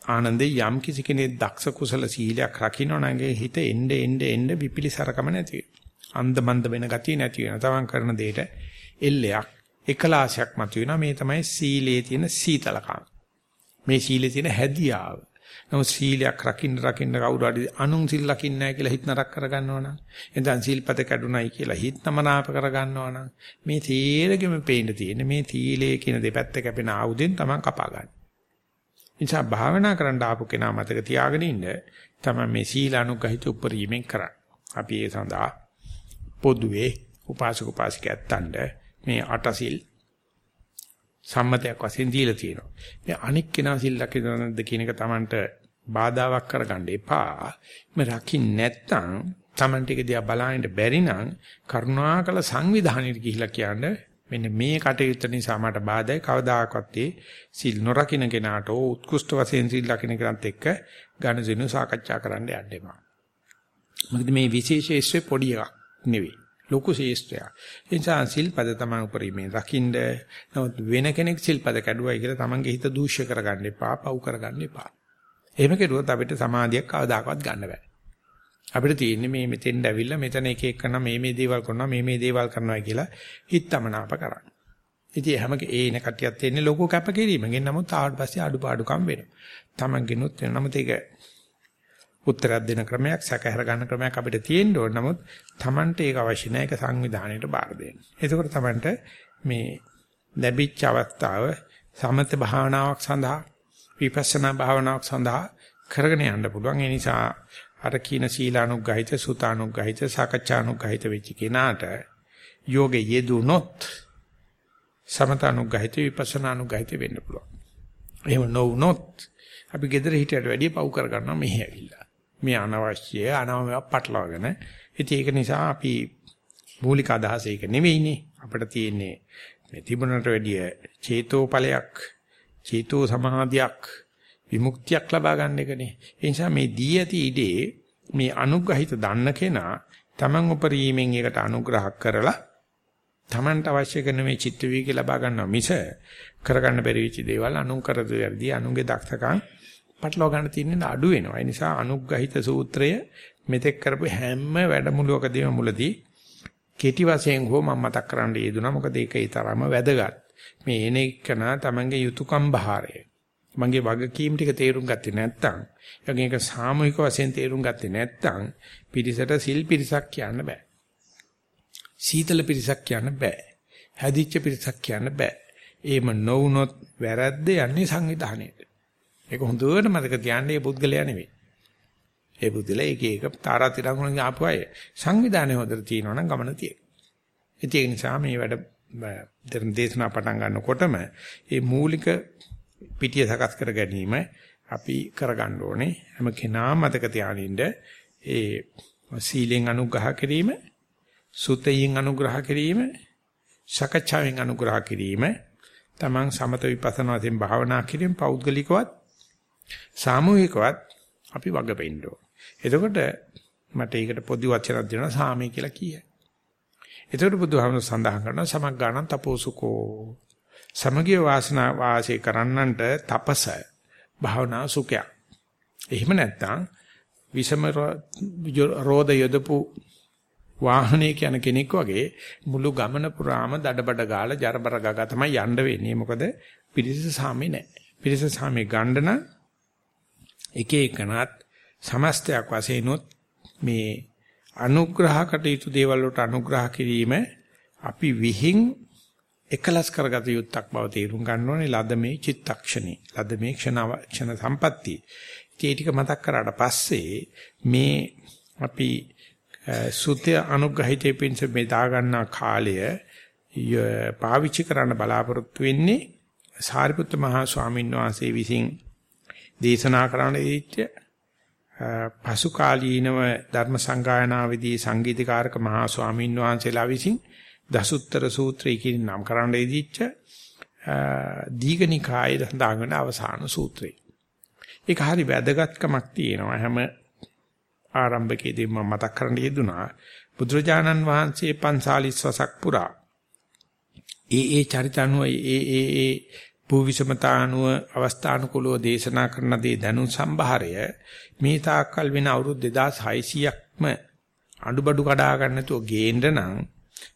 ආනන්දේ යම් කිසි කෙනෙක් දක්ෂ කුසල සීලයක් රකින්නොනගේ හිත එnde එnde එnde විපිලිසරකම නැති වෙනවා. අන්දමන්ද වෙන ගතිය නැති වෙනවා. තමන් කරන දෙයට එල්ලයක් එකලාශයක් මතුවෙනවා මේ තමයි සීලේ තියෙන සීතලකම මේ සීලේ තියෙන හැදියාව නමුත් සීලයක් රකින්න රකින්න කවුරු හරි අනුන් සිල් ලකින්නේ නැහැ කියලා හිත නරක කරගන්නවා නම් එතන සීල්පත කැඩුනයි කියලා හිත නමනාප කරගන්නවා නම් මේ තීරගෙම පේන්න තියෙන මේ තීලයේ කියන දෙපැත්ත කැපෙන ආයුධෙන් තමයි කපා ගන්න. නිසා භාවනා කරන්න ආපු කෙනා මතක තියාගෙන ඉන්න තමයි මේ සීලානුගහිත උපරිමයෙන් කරන්නේ. අපි ඒ සඳහා පොදුවේ උපාසක උපාසිකයන්ට මේ අටසිල් සම්මතයක් වශයෙන් දීලා තියෙනවා. මේ අනික් කෙනා සිල් රකින්නද කියන එක Tamanට බාධාවක් කරගන්න එපා. මේ රකින්න නැත්නම් Tamanට එක දිහා බලහින්න බැරි නම් කරුණාකර සංවිධානයට ගිහිලා කියන්නේ මෙන්න මේ කටයුත්ත නිසා මට බාධායි කවදාකවත් ඒ සිල් නොරකින්න කෙනාට උත්කෘෂ්ඨ වශයෙන් සිල් රකින්න කෙනාත් එක්ක ඝනසිනු සාකච්ඡා කරන්න යන්න එපා. මොකද මේ විශේෂයේ පොඩි එකක් නෙවෙයි. ලොකු ශේෂ්ත්‍රයක්. ඒ නිසා සිල්පද තමයි උපරිමයෙන් රකින්න. නමුත් වෙන කෙනෙක් සිල්පද කැඩුවයි කියලා තමන්ගේ හිත දූෂ්‍ය කරගන්න එපා, පව් කරගන්න එපා. එහෙම කෙරුවොත් අපිට සමාධියක් කවදාකවත් ගන්න බෑ. අපිට තියෙන්නේ මේ මෙතෙන්ට ඇවිල්ලා මෙතන එක එක කරන මේ මේ දේවල් කරනවා මේ මේ දේවල් කරනවා කියලා හිතමනාප කරන්න. ඉතින් හැම ඒන කටියක් තියෙන්නේ ලොකු කැපකිරීමකින් නමුත් ආවට පස්සේ අඩුපාඩුකම් වෙනවා. තමන්ගෙනුත් වෙන නමුත් ඒක උත්තරයක් දෙන ක්‍රමයක් සැකහැර ගන්න ක්‍රමයක් අපිට තියෙන්න ඕන. නමුත් Tamanට ඒක අවශ්‍ය නැහැ. ඒක සංවිධානයට බාර දෙන්න. එතකොට Tamanට මේ ලැබිච්ච අවස්ථාව සමත භාවනාවක් සඳහා විපස්සනා භාවනාවක් සඳහා කරගෙන යන්න පුළුවන්. ඒ නිසා අර කීන සීලානුග්‍රහිත සුතානුග්‍රහිත සාකච්ඡානුග්‍රහිත වෙච්ච කෙනාට යෝගේ යෙදුනොත් සමතානුග්‍රහිත විපස්සනානුග්‍රහිත වෙන්න පුළුවන්. එහෙම නොවුනොත් අපි gedara හිටියට වැඩිය පව් කරගන්නවා මෙහෙ ඇවිල්ලා. මේ අනවශ්‍ය අනවම පටලවාගෙන. ඉතින් ඒක නිසා අපි මූලික අදහස ඒක නෙවෙයිනේ. අපිට තියෙන්නේ මේ තිබුණට වැඩිය චේතෝපලයක් චේතෝ සමාධියක් විමුක්තියක් ලබා ගන්න එකනේ. ඒ නිසා මේ දී ඇති ඉදී මේ අනුග්‍රහිත දන්න කෙනා Taman උපරීමෙන් ඒකට අනුග්‍රහ කරලා Tamanට අවශ්‍ය කරන මේ චිත්ත වීර්ය ලබා ගන්නවා මිස කරගන්න බැරි වෙච්ච දේවල් අනුන් කරදු වැඩි අනුන්ගේ දක්ෂකම් පටලවා ගන්න තියෙන අඩු වෙනවා. ඒ නිසා අනුග්‍රහිත සූත්‍රය මෙතෙක් කරපු හැම වැඩමුළුවකදීම මුලදී කෙටි වශයෙන් හෝ මම මතක් කරන්න යෙදුනා. මොකද ඒක ඒ තරම වැදගත්. මේ එන එකන තමන්ගේ යුතුයකම් බහාරය. මගේ වගකීම් ටික තේරුම් ගත්තේ නැත්නම්, යකින් ඒක සාමූහික වශයෙන් තේරුම් ගත්තේ නැත්නම් පිරිසට සිල් පිරිසක් කියන්න බෑ. සීතල පිරිසක් කියන්න බෑ. හැදිච්ච පිරිසක් කියන්න බෑ. එහෙම නොවුනොත් වැරද්ද යන්නේ සංවිධානයේට. ඒක හොඳට මතක තියාගන්න මේ පුද්ගලයා නෙවෙයි. ඒ පුද්ගලයා එක එක තාරාතිරංගුණෙන් ආපු අය සංවිධානය හොදට තියෙනවා නම් ගමන තියෙයි. ඒ නිසා මේ වැඩ ධර්ම දේශනා පටන් ගන්නකොටම මේ මූලික පිටිය සකස් කර ගැනීම අපි කරගන්න ඕනේ. හැම කෙනාම මතක තියාගන්න ඒ සීලෙන් අනුග්‍රහ කිරීම, සුතයෙන් අනුග්‍රහ කිරීම, සකච්ඡාවෙන් අනුග්‍රහ කිරීම, තමන් සමත විපස්සනා වශයෙන් භාවනා කිරීම පෞද්ගලිකවත් සාමූහිකවත් අපි වග වෙන්න ඕන. එතකොට මට ඒකට පොදු වචනක් දෙනවා සාමය කියලා කියයි. එතකොට බුදුහාමුදුර සඳහන් කරනවා සමග්ගාණං තපෝසුකෝ. සමගිය වාසනා වාසය කරන්නන්ට තපස භාවනා සුඛය. එහෙම නැත්නම් විෂම රෝධ යදපු වාහනේ කියන කෙනෙක් වගේ මුළු ගමන පුරාම දඩබඩ ගාලා ජරබර ගගා තමයි යන්න වෙන්නේ. මොකද පිරිස සාමේ නැහැ. පිරිස සාමේ ගන්න නම් එක එකනත් සමස්තයක් වශයෙන් මේ අනුග්‍රහ කටයුතු දේවල් වලට අනුග්‍රහ කිරීම අපි විහිං එකලස් කරගත යුත්තක් බව තේරුම් ගන්න ඕනේ. ලද මේ චිත්තක්ෂණේ ලද මේ ක්ෂණ ක්ෂණ සම්පatti ඒ ටික මතක් කරාට පස්සේ මේ අපි සුත්‍ය අනුග්‍රහිතේ පින්ස මේ දා ගන්නා කාලය පාවිච්චි කරන්න බලාපොරොත්තු වෙන්නේ සාරිපුත්ත මහා ස්වාමීන් වහන්සේ විසින් දේශනා කරන්න දීච්ච පසු කාලීනව ධර්ම සංගායනාවේදී සංගීතකාරක මහා ස්වාමීන් වහන්සේලා විසින් දසුත්තර සූත්‍රය කියන නම් කරන්න දීච්ච දීඝනිකායේ සඳහන් වෙන අවසාන සූත්‍රය. ඒක හරි වැදගත්කමක් තියෙනවා. හැම ආරම්භකයේදී මම මතක් කරන්න යෙදුනා බුදුරජාණන් වහන්සේ 45 වසක් පුරා. ඒ ඒ චරිතනුව ඒ ඒ ඒ භූවිෂමතානුව අවස්ථානුකූලව දේශනා කරන දේ දැනුම් සම්භාරය මේ තාක්කල් වෙන අවුරුදු 2600ක්ම අඩුබඩු කඩා ගන්න නැතුව ගේන්න නම්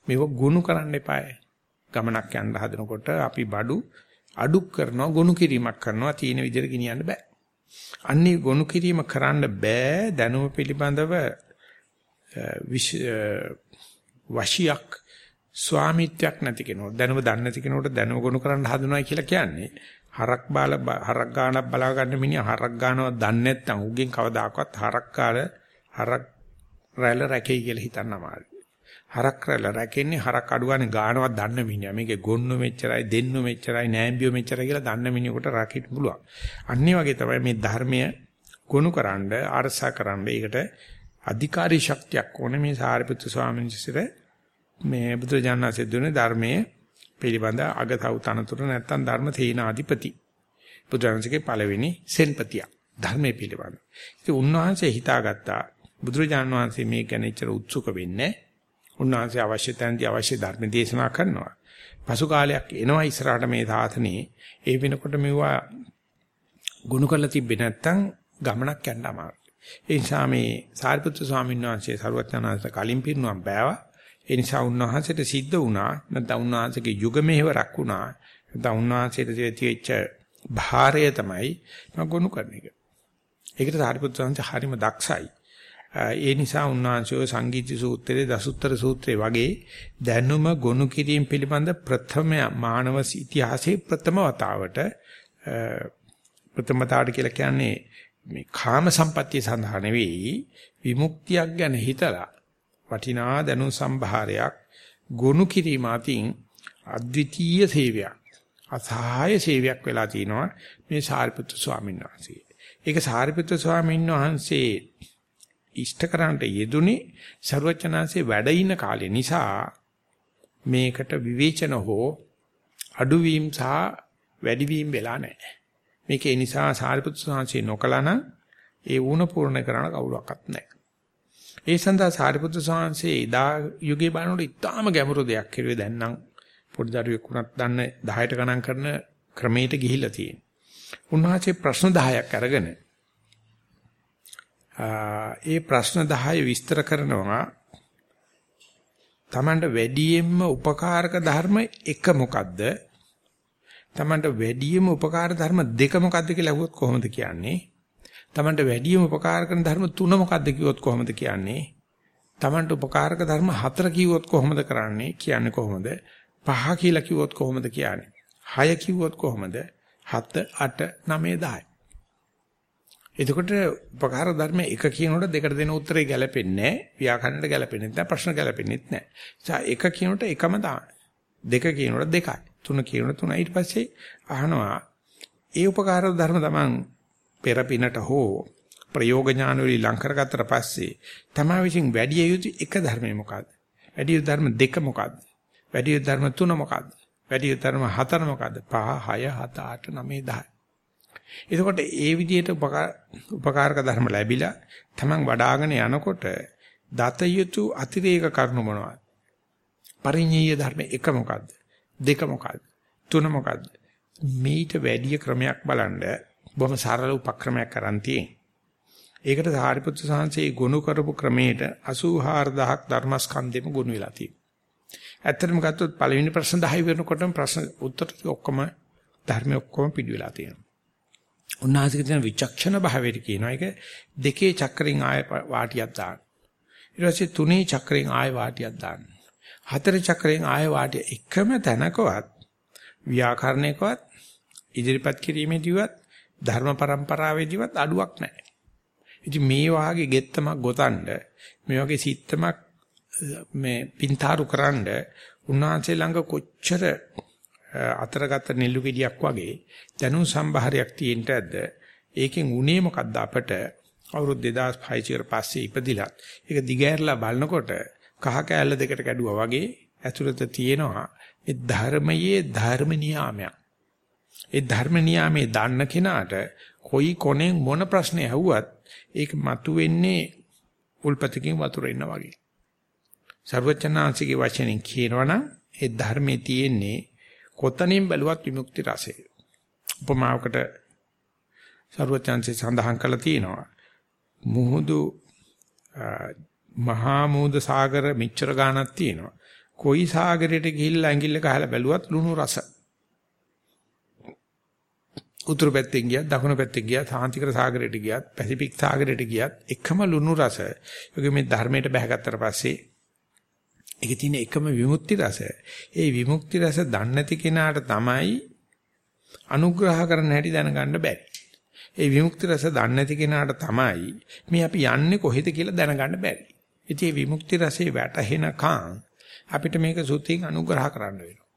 මේව ගුණ කරන්න එපායි. ගමනක් යන්න හදනකොට අපි බඩු අඩු කරනවා ගොනු කිරීමක් කරනවා තීන විදිහට ගෙනියන්න බෑ. අන්නේ ගොනු කිරීම කරන්න බෑ දැනුම පිළිබඳව වශියක් ස්වාමිත්වයක් නැති කෙනෙකුට දැනුම දන්නේ නැති කෙනෙකුට දැනුම ගොනු කරන්න හදනවා කියලා කියන්නේ හරක් බාල හරක් ගානක් බලා ගන්න මිනිහා හරක් ගානව දන්නේ නැත්නම් උගෙන් කවදාකවත් හරක් කාල හරක් රැළ රැකෙයි කියලා හිතන්න අමාරුයි. හරක් කරලා රැකෙන්නේ හරක් අඩුවානේ ගානවත් දන්න මිනිහා. මේකේ ගොන්නු මෙච්චරයි, දෙන්නු මෙච්චරයි, නෑම්බියෝ මෙච්චරයි කියලා දන්න මිනිහෙකුට රකින්න පුළුවන්. අනිත් වගේ තමයි මේ ධර්මය ගොනුකරනද අරසකරනද ඒකට අධිකාරී ශක්තියක් ඕනේ මේ සාරිපුත්තු ස්වාමීන් වහන්සේ මේ බුදුජානනාසේ දුන්නේ ධර්මයේ පිළිබඳ අගතව තනතුර නැත්තම් ධර්ම තේනාධිපති. බුදුරජාණන්සේගේ පළවෙනි සෙන්පතිය ධර්මයේ පිළිබඳ. ඉතින් උන්වහන්සේ හිතාගත්තා බුදුරජාණන් වහන්සේ මේ ගැන ඉච්චර උත්සුක වෙන්නේ. උන්වහන්සේ අවශ්‍ය තැනදී අවශ්‍ය ධර්ම දේශනා කරනවා. පසු කාලයක් එනවා ඉස්සරහට මේ සාසනේ ඒ වෙනකොට මෙවුවා ගුණ කරලා තිබ්බේ නැත්තම් ගමනක් යන්න අමාරුයි. ඒ නිසා මේ සාරිපුත්‍ර ස්වාමීන් වහන්සේ සරුවචනාංශ කලින් පිරුණම් බෑවා. ඒ නිසා උන්වහන්සේට සිද්ධ වුණා නැත්නම් උන්වහන්සේගේ යුග මෙහෙවරක් වුණා. නැත්නම් උන්වහන්සේට තියෙච්ච භාරය තමයි මගුණු කරන එක. ඒකට සාරිපුත්‍ර ස්වාමීන් හරිම දක්ෂයි. ඒ නිසා උන්වහන්සේ සංගීති සූත්‍රයේ දසුත්තර සූත්‍රයේ වගේ දැනුම ගොනු කිරීම පිළිබඳ ප්‍රථම මානව ඉතිහාසයේ ප්‍රථම වතාවට ප්‍රථම වතාවට කියලා කියන්නේ මේ කාම සම්පත්තිය සඳහා නෙවෙයි විමුක්තියක් ගැන හිතලා වටිනා දැනුම් සම්භාරයක් ගොනු කිරීම අතින් අද්විතීය සේවයක් අසහාය සේවයක් වෙලා තිනවා මේ සාරිපුත්‍ර ස්වාමීන් වහන්සේ. ඒක සාරිපුත්‍ර ස්වාමීන් වහන්සේ ඉෂ්ට කරන්නට යෙදුනේ ਸਰවචනාංශේ වැඩ ඉන කාලේ නිසා මේකට විවේචන හෝ අඩුවීම් සහ වැඩිවීම් වෙලා නැහැ. මේක ඒ නිසා සාරිපුත්‍ර ස්වාමීන් නොකලන ඒ වුණ පූර්ණ කරන කවුරක්වත් නැහැ. ඒ සඳහා සාරිපුත්‍ර ස්වාමීන් එදා යුගයේ බලනකොට ඉතාම ගැඹුරු දෙයක් කෙරුවේ දැන් නම් පොඩි දරුවෙක් වුණත් දන්න 10ට ගණන් කරන ක්‍රමයට ගිහිල්ලා තියෙනවා. උන්වහන්සේ ප්‍රශ්න 10ක් අරගෙන ඒ ප්‍රශ්න 10 විස්තර කරනවා Tamanට වැඩියෙන්ම උපකාරක ධර්ම එක මොකද්ද? Tamanට වැඩියෙන්ම උපකාර ධර්ම දෙක මොකද්ද කියලා අහුවොත් කොහොමද කියන්නේ? Tamanට වැඩියෙන්ම උපකාර කරන ධර්ම තුන මොකද්ද කිව්වොත් කොහොමද කියන්නේ? Tamanට උපකාරක ධර්ම හතර කිව්වොත් කොහොමද කරන්නේ? කියන්නේ කොහොමද? පහ කියලා කිව්වොත් කොහොමද කියන්නේ? හය කිව්වොත් කොහොමද? 7 8 9 10. එතකොට උපකාර ධර්ම එක කියනකොට දෙකට දෙන උත්තරේ ගැලපෙන්නේ නැහැ. ව්‍යාකරණයට ගැලපෙන්නේ නැහැ. ප්‍රශ්න ගැලපෙන්නේ නැහැ. එක කියනකොට එකම තමයි. දෙක කියනකොට දෙකයි. තුන කියනකොට තුනයි. ඊට පස්සේ අහනවා ඒ උපකාර ධර්ම තමන් පෙර පිනට හෝ ප්‍රයෝග ඥාන වලින් ලං කරගත්තට පස්සේ තමා විසින් වැඩි යුතු එක ධර්මය මොකද්ද? වැඩි යුතු ධර්ම දෙක මොකද්ද? වැඩි යුතු ධර්ම තුන මොකද්ද? වැඩි යුතු ධර්ම හතර මොකද්ද? 5 6 7 8 9 10. එතකොට ඒ විදිහට උපකාරක ධර්ම ලැබිලා තමන් වඩ아가න යනකොට දත යුතු අතිරේක කරුණු මොනවද? පරිඤ්ඤය ධර්ම එක මොකද්ද? දෙක මොකද්ද? තුන මොකද්ද? මේිට වැඩි ක්‍රමයක් බලන්න බොහොම සරල උපක්‍රමයක් කරන් තියෙන්නේ. ඒකට සාරිපුත්‍ර සාංශේ ගොනු කරපු ක්‍රමයට 84000ක් ධර්මස්කන්ධෙම ගොනු වෙලා තියෙනවා. ඇත්තටම ගත්තොත් පළවෙනි ප්‍රශ්න 10 වෙනකොටම ප්‍රශ්න උත්තර ඔක්කොම ධර්ම ඔක්කොම පිළිවෙලා තියෙනවා. උන්වහන්සේගේ තියෙන විචක්ෂණ භාවයට කියනවා ඒක දෙකේ චක්‍රෙන් ආය වාටියක් දාන්න. ඊට පස්සේ තුනේ චක්‍රෙන් ආය වාටියක් දාන්න. හතරේ චක්‍රෙන් ආය වාටිය එකම තැනකවත් ව්‍යාකරණයකවත් ඉදිරිපත් කිරීමේදීවත් ධර්ම પરම්පරාවේදීවත් අඩුවක් නැහැ. ඉතින් මේ වාගේ ගෙත්තමක් ගොතනද මේ වගේ සිත්තමක් මේ පින්තාරු කරන්න උන්වහන්සේ ළඟ කොච්චර අතරගත නෙල්ලු ගෙඩියක් වගේ දැනුම් සම්භාරයක් තියෙන්න ඇද්ද? ඒකෙන් උනේ මොකද්ද අපට? අවුරුදු 2600 කට පස්සේ ඉපදිලා ඒක දිගහැරලා බලනකොට කහ කෑල්ල දෙකට කැඩුවා වගේ ඇතුළත තියෙනවා මේ ධර්මයේ ධර්ම නියාමයක්. ඒ ධර්ම නියාමයේ දන්න කෙනාට කොයි කොනෙන් මොන ප්‍රශ්නේ ඇහුවත් ඒක මතුවෙන්නේ උල්පතකින් වතුර ඉන්න වගේ සර්වචනාංශිකේ වචනෙන් කියනවනම් ඒ ධර්මයේ තියෙන්නේ කොතනින් බැලුවත් විමුක්ති රසය. උපමාවකට සර්වචන්සේ සඳහන් කළා තියෙනවා. මුහුදු මහා මූද සාගර මෙච්චර ගාණක් තියෙනවා. කොයි සාගරයට ගිහිල්ලා ඇඟිල්ල ගහලා බැලුවත් ලුණු රස. උතුරු පැත්තෙන් ගියත් දකුණු පැත්තෙන් ගියත් සාන්තිකර සාගරයට ගියත් පැසිෆික් සාගරයට ගියත් එකම ලුණු රස. ඒකෙ මේ ධර්මයට බැහැගත්තට පස්සේ ඒකේ තියෙන එකම විමුක්ති රස. ඒ විමුක්ති රස දන්නේ නැති කෙනාට තමයි අනුග්‍රහ කරන්න හැටි දැනගන්න බැරි. ඒ විමුක්ති රස දන්නේ නැති කෙනාට තමයි මේ අපි යන්නේ කොහෙද කියලා දැනගන්න බැරි. ඉතින් විමුක්ති රසේ වැටහෙනකන් අපිට මේක සුතින් අනුග්‍රහ කරන්න වෙනවා.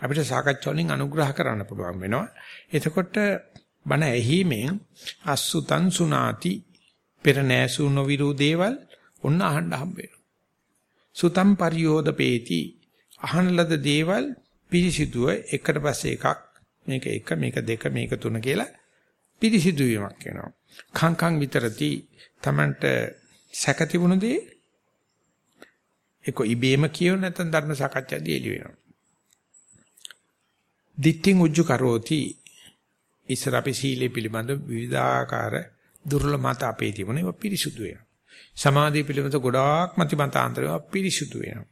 අපිට සාකච්ඡා වලින් අනුග්‍රහ කරන්න පුළුවන් වෙනවා. එතකොට බණ ඇහිීමෙන් අසුතං සුනාති පෙර නෑසු නොවිරු දේවල් ඔන්න අහන්න හම්බ වෙනවා. සුතම් පරියෝදපේති අහන ලද දේවල් පිරිසිදුව එකට පස්සේ එකක් මේක එක මේක දෙක මේක තුන කියලා පිරිසිදු වීමක් වෙනවා. කංකං විතරති Tamanට සැක තිබුණු දේ ඒක ඉබේම කියව නැත්නම් ධර්ම සාකච්ඡාදී එළි වෙනවා. දිට්ඨින් උජ්ජු කරෝති ඉස්සර අපි සීලේ පිළිබඳ විවිධාකාර දුර්ලභ මත අපේ තිබුණේ ඒවා පිරිසුදු වෙනවා. සමාධිය පිළිබඳ ගොඩාක් මත මතාන්තර ඒවා පිරිසුදු වෙනවා.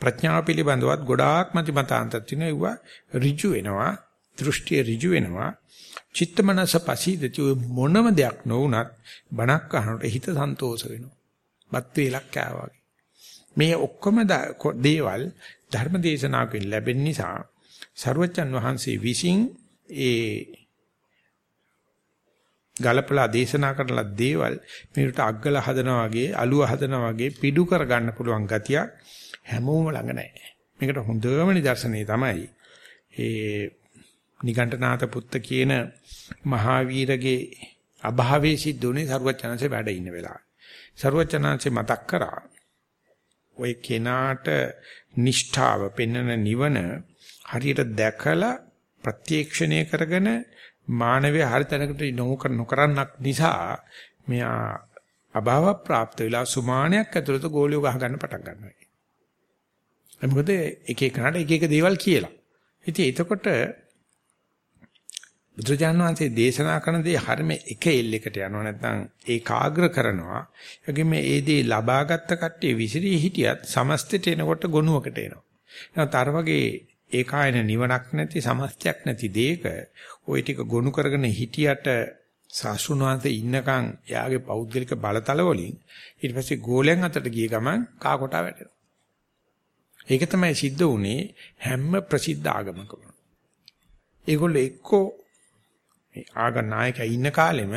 ප්‍රඥාව පිළිබඳවත් ගොඩාක් මත මතාන්තර තියෙනවා ඒවා ඍජු වෙනවා. දෘෂ්ටිය ඍජු වෙනවා. චිත්ත මනස පසීදති මොනම දෙයක් නොවුනත් බණක් අහනකොට හිත සන්තෝෂ වෙනවා. බත් වේලක් කෑවා මේ ඔක්කොම දේවල් ධර්ම දේශනාවකින් ලැබෙන නිසා සර්වචන් වහන්සේ විසින් ඒ ගලපලා දේශනා කරලා දේවල් මේකට අග්ගල හදනවා වගේ අලුව හදනවා වගේ පිඩු කර ගන්න පුළුවන් ගතියක් හැමෝම ළඟ නැහැ. මේකට හොඳම නිදර්ශනය තමයි ඒ නිගණ්ඨනාත පුත්ත කියන මහාවීරගේ අභාවයේ සිද්ධුනේ සරුවචනanse වැඩ ඉන්න වෙලාව. සරුවචනanse මතක් කරා ඔය කෙනාට නිෂ්ඨාව පෙන්වන නිවන හරියට දැකලා ප්‍රත්‍යක්ෂණය කරගෙන මානවය හරි තැනකට නොකර නොකරන්නක් නිසා මෙයා අභාව પ્રાપ્ત වෙලා සුමානයක් ඇතුළත ගෝලියෝ ගහ ගන්න පටන් ගන්නවා. ඒ මොකද එක එකනට එක එක දේවල් කියලා. ඉතින් එතකොට බුදුරජාණන් වහන්සේ දේශනා කරන දේ හරියම එක එල්ලයකට යනවා නැත්නම් ඒකාග්‍ර කරනවා. ඒගොම මේ දේ ලබාගත් කට්ටිය විසිරී හිටියත් සමස්තයට එනකොට ගොනුවකට එනවා. එහෙනම් අර වගේ ඒකායන නිවනක් නැති සමස්තයක් නැති දෙයක ওই ටික ගොනු කරගෙන හිටියට සාසුණවන්ත ඉන්නකන් එයාගේ පෞද්ගලික බලතල වලින් ඊට පස්සේ ගෝලයන් අතට ගිය ගමන් කා කොටා වැටෙනවා. ඒක තමයි සිද්ධ වුනේ හැම ප්‍රසිද්ධ ආගමකම. ඒගොල්ලෝ එක්කෝ මේ ආගම් නායකයා ඉන්න කාලෙම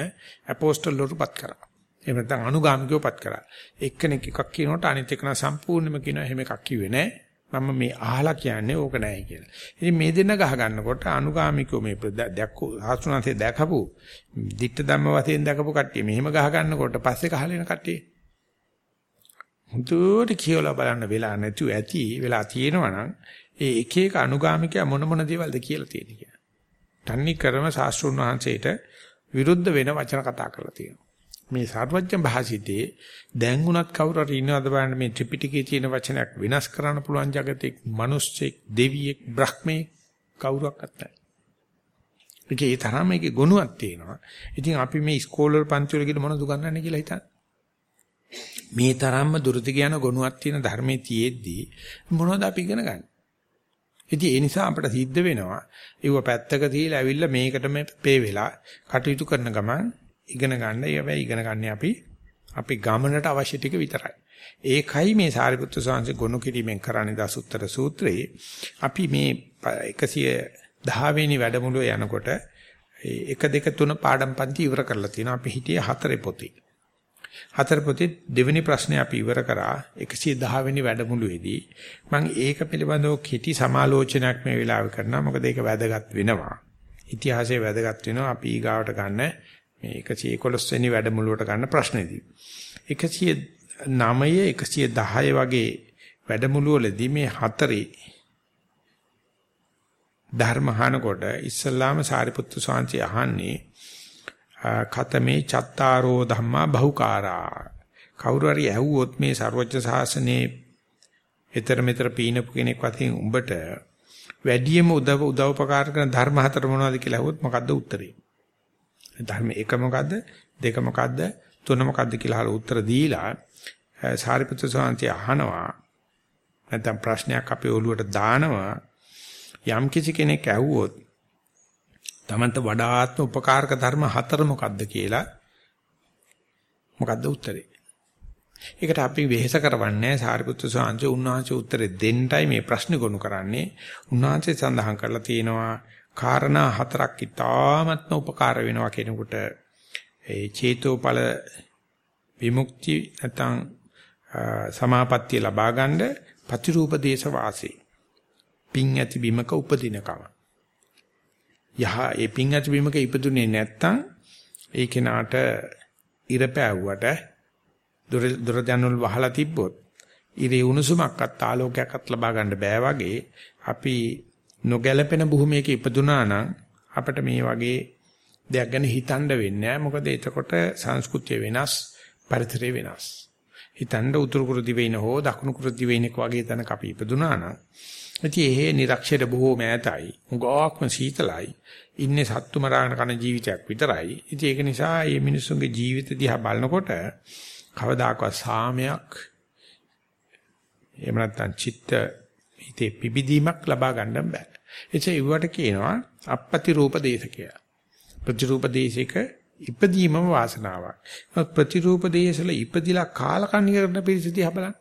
අපෝස්තල් වරුපත් කරා. එහෙම නැත්නම් අනුගාමිකවපත් කරා. එක්කෙනෙක් එකක් කියනකොට අනිත් එකන සම්පූර්ණයෙන්ම කියනවා එහෙම එකක් කිව්වේ නැහැ. මම මේ අහලා කියන්නේ ඕක නැහැ කියලා. ඉතින් මේ දෙන්න ගහ ගන්නකොට අනුගාමිකෝ මේ දැක්කෝ හාස්ුණාතේ දැකපු ditta ධම්ම වශයෙන් දැකපු කට්ටිය මෙහෙම ගහ ගන්නකොට පස්සේ කහලෙන කට්ටිය. හුදුට කියලා බලන්න වෙලා නැතු ඇති වෙලා තියෙනවා නම් ඒ එක එක අනුගාමිකයා මොන මොන දේවල්ද කියලා තියෙන්නේ කියලා. තන්නේ කරම ශාස්ත්‍රුන් වහන්සේට විරුද්ධ වෙන වචන කතා කරලා තියෙනවා. මේ සර්වඥ භාසිතේ දැන් උනත් කවුරු හරි ඉන්නවද බලන්න මේ ත්‍රිපිටකයේ තියෙන වචනයක් වෙනස් කරන්න පුළුවන් జగතෙක් මිනිස්සෙක් දෙවියෙක් බ්‍රහ්මෙක් කවුරක්වත් නැහැ. ඒකේ ඒ තරම් මේකේ ගුණයක් තියෙනවා. ඉතින් අපි මේ ඉස්කෝලේ වල පන්ති වල ගිහින් මොනවද උගන්වන්නේ කියලා හිතන්න. මේ තරම්ම දුරදි කියන ගුණයක් තියෙන ධර්මයේ තියෙද්දි මොනවද අපි ඉගෙන ගන්න? ඉතින් ඒ නිසා අපිට සිද්ධ වෙනවා ඒව පැත්තක තියලා ඇවිල්ලා මේකටම පේ වෙලා කටයුතු කරන ගමන් ඉගෙන ගන්න. ඒවැයි ඉගෙන ගන්න අපි අපි ගමනට අවශ්‍ය ටික විතරයි. ඒකයි මේ සාරිපුත්‍ර සාංශ ගොනු කිරීමෙන් කරන්නේ දසුත්තර සූත්‍රයේ. අපි මේ 110 වෙනි වැඩමුළුවේ යනකොට 1 2 3 පාඩම් පන්ති ඉවර කරලා තියෙනවා. අපි හිටියේ හතරේ පොතේ. හතර පොතේ දෙවෙනි ප්‍රශ්නේ අපි ඉවර කරා 110 වෙනි වැඩමුළුවේදී මම ඒක පිළිබඳව කෙටි සමාලෝචනයක් මේ වෙලාවේ කරනවා මොකද ඒක වැදගත් වෙනවා ඉතිහාසයේ වැදගත් වෙනවා අපි ඊගාවට ගන්න මේ 111 වෙනි වැඩමුළුවට ගන්න ප්‍රශ්නේදී. 109 110 වගේ වැඩමුළුවලදී මේ හතරේ ධර්ම අහනකොට ඉස්සල්ලාම සාරිපුත්තු සාන්ති අහන්නේ කතමේ චත්තාරෝ ධම්මා බහුකාරා. කවුරු හරි ඇහුවොත් මේ ਸਰවඥ සාසනේ ඊතර මෙතර පීනපු කෙනෙක් වතින් උඹට වැඩියම උදව් උදව්පකාර කරන ධර්ම හතර මොනවද කියලා ඇහුවොත් මොකද්ද උත්තරේ? ධර්ම එක මොකද්ද? දෙක මොකද්ද? තුන මොකද්ද කියලා අහලා උත්තර දීලා සාරිපුත්‍ර සාන්ති අහනවා. නැත්නම් ප්‍රශ්නයක් අපේ ඔළුවට දානවා. යම් කිසි කෙනෙක් ඇහුවොත් තමන්ට වඩාත්ම උපකාරක ධර්ම හතර මොකද්ද කියලා මොකද්ද උත්තරේ? ඒකට අපි වෙහෙස කරවන්නේ සාරිපුත්‍ර සාංශ උන්වහන්සේ උත්තරේ දෙන්නයි මේ ප්‍රශ්නේ ගොනු කරන්නේ. උන්වහන්සේ සඳහන් කරලා තියෙනවා කාරණා හතරක් ඉතාමත්ම උපකාර වෙනවා කෙනෙකුට ඒ චේතෝපල විමුක්ති නැත්නම් සමාපත්තිය ලබා ගන්න ප්‍රතිරූප දේශ වාසී. පිං ඇති බිමක උපදිනකම. යහ ඒ පිං ඇති බිමක ඉපදුනේ නැත්තම් ඒ කෙනාට ඉර පෑවුවට දොර දොර ජනවල වහලා තිබ්බොත් ඉරේ උණුසුමක්වත් ආලෝකයක්වත් ලබා ගන්න බෑ වගේ අපි නොගැලපෙන භූමියක ඉපදුනා නම් අපිට මේ වගේ දෙයක් ගැන හිතන්න වෙන්නේ නැහැ. මොකද එතකොට සංස්කෘතිය වෙනස් පරිසරය වෙනස්. හිතන්න උතුරු කුරු දිවයින හෝ දකුණු කුරු දිවයිනක වගේ තැනක අපි ඉපදුනා නම් ඉතින් එහෙ නිරක්ෂයට බොහෝ මෑතයි උගාක්ම සීතලයි. ඉන්නේ සත්තු මරාගෙන කන ජීවිතයක් විතරයි. ඉතින් ඒක නිසා මේ මිනිස්සුන්ගේ ජීවිත දිහා බලනකොට කවදාකවත් සාමයක් එහෙම නැත්නම් චිත්ත හිතේ පිබිදීමක් ලබා ගන්න බෑ. එසේ ඉවට කියනවා අපපති රූප දේශ කියලා. ප්‍රතිරූප දේශයක ඉපදීමම වාසනාවක්. ප්‍රතිරූප දේශවල ඉපදිලා කාලකන්ණි කරන පිරිසිදී හබලන්න.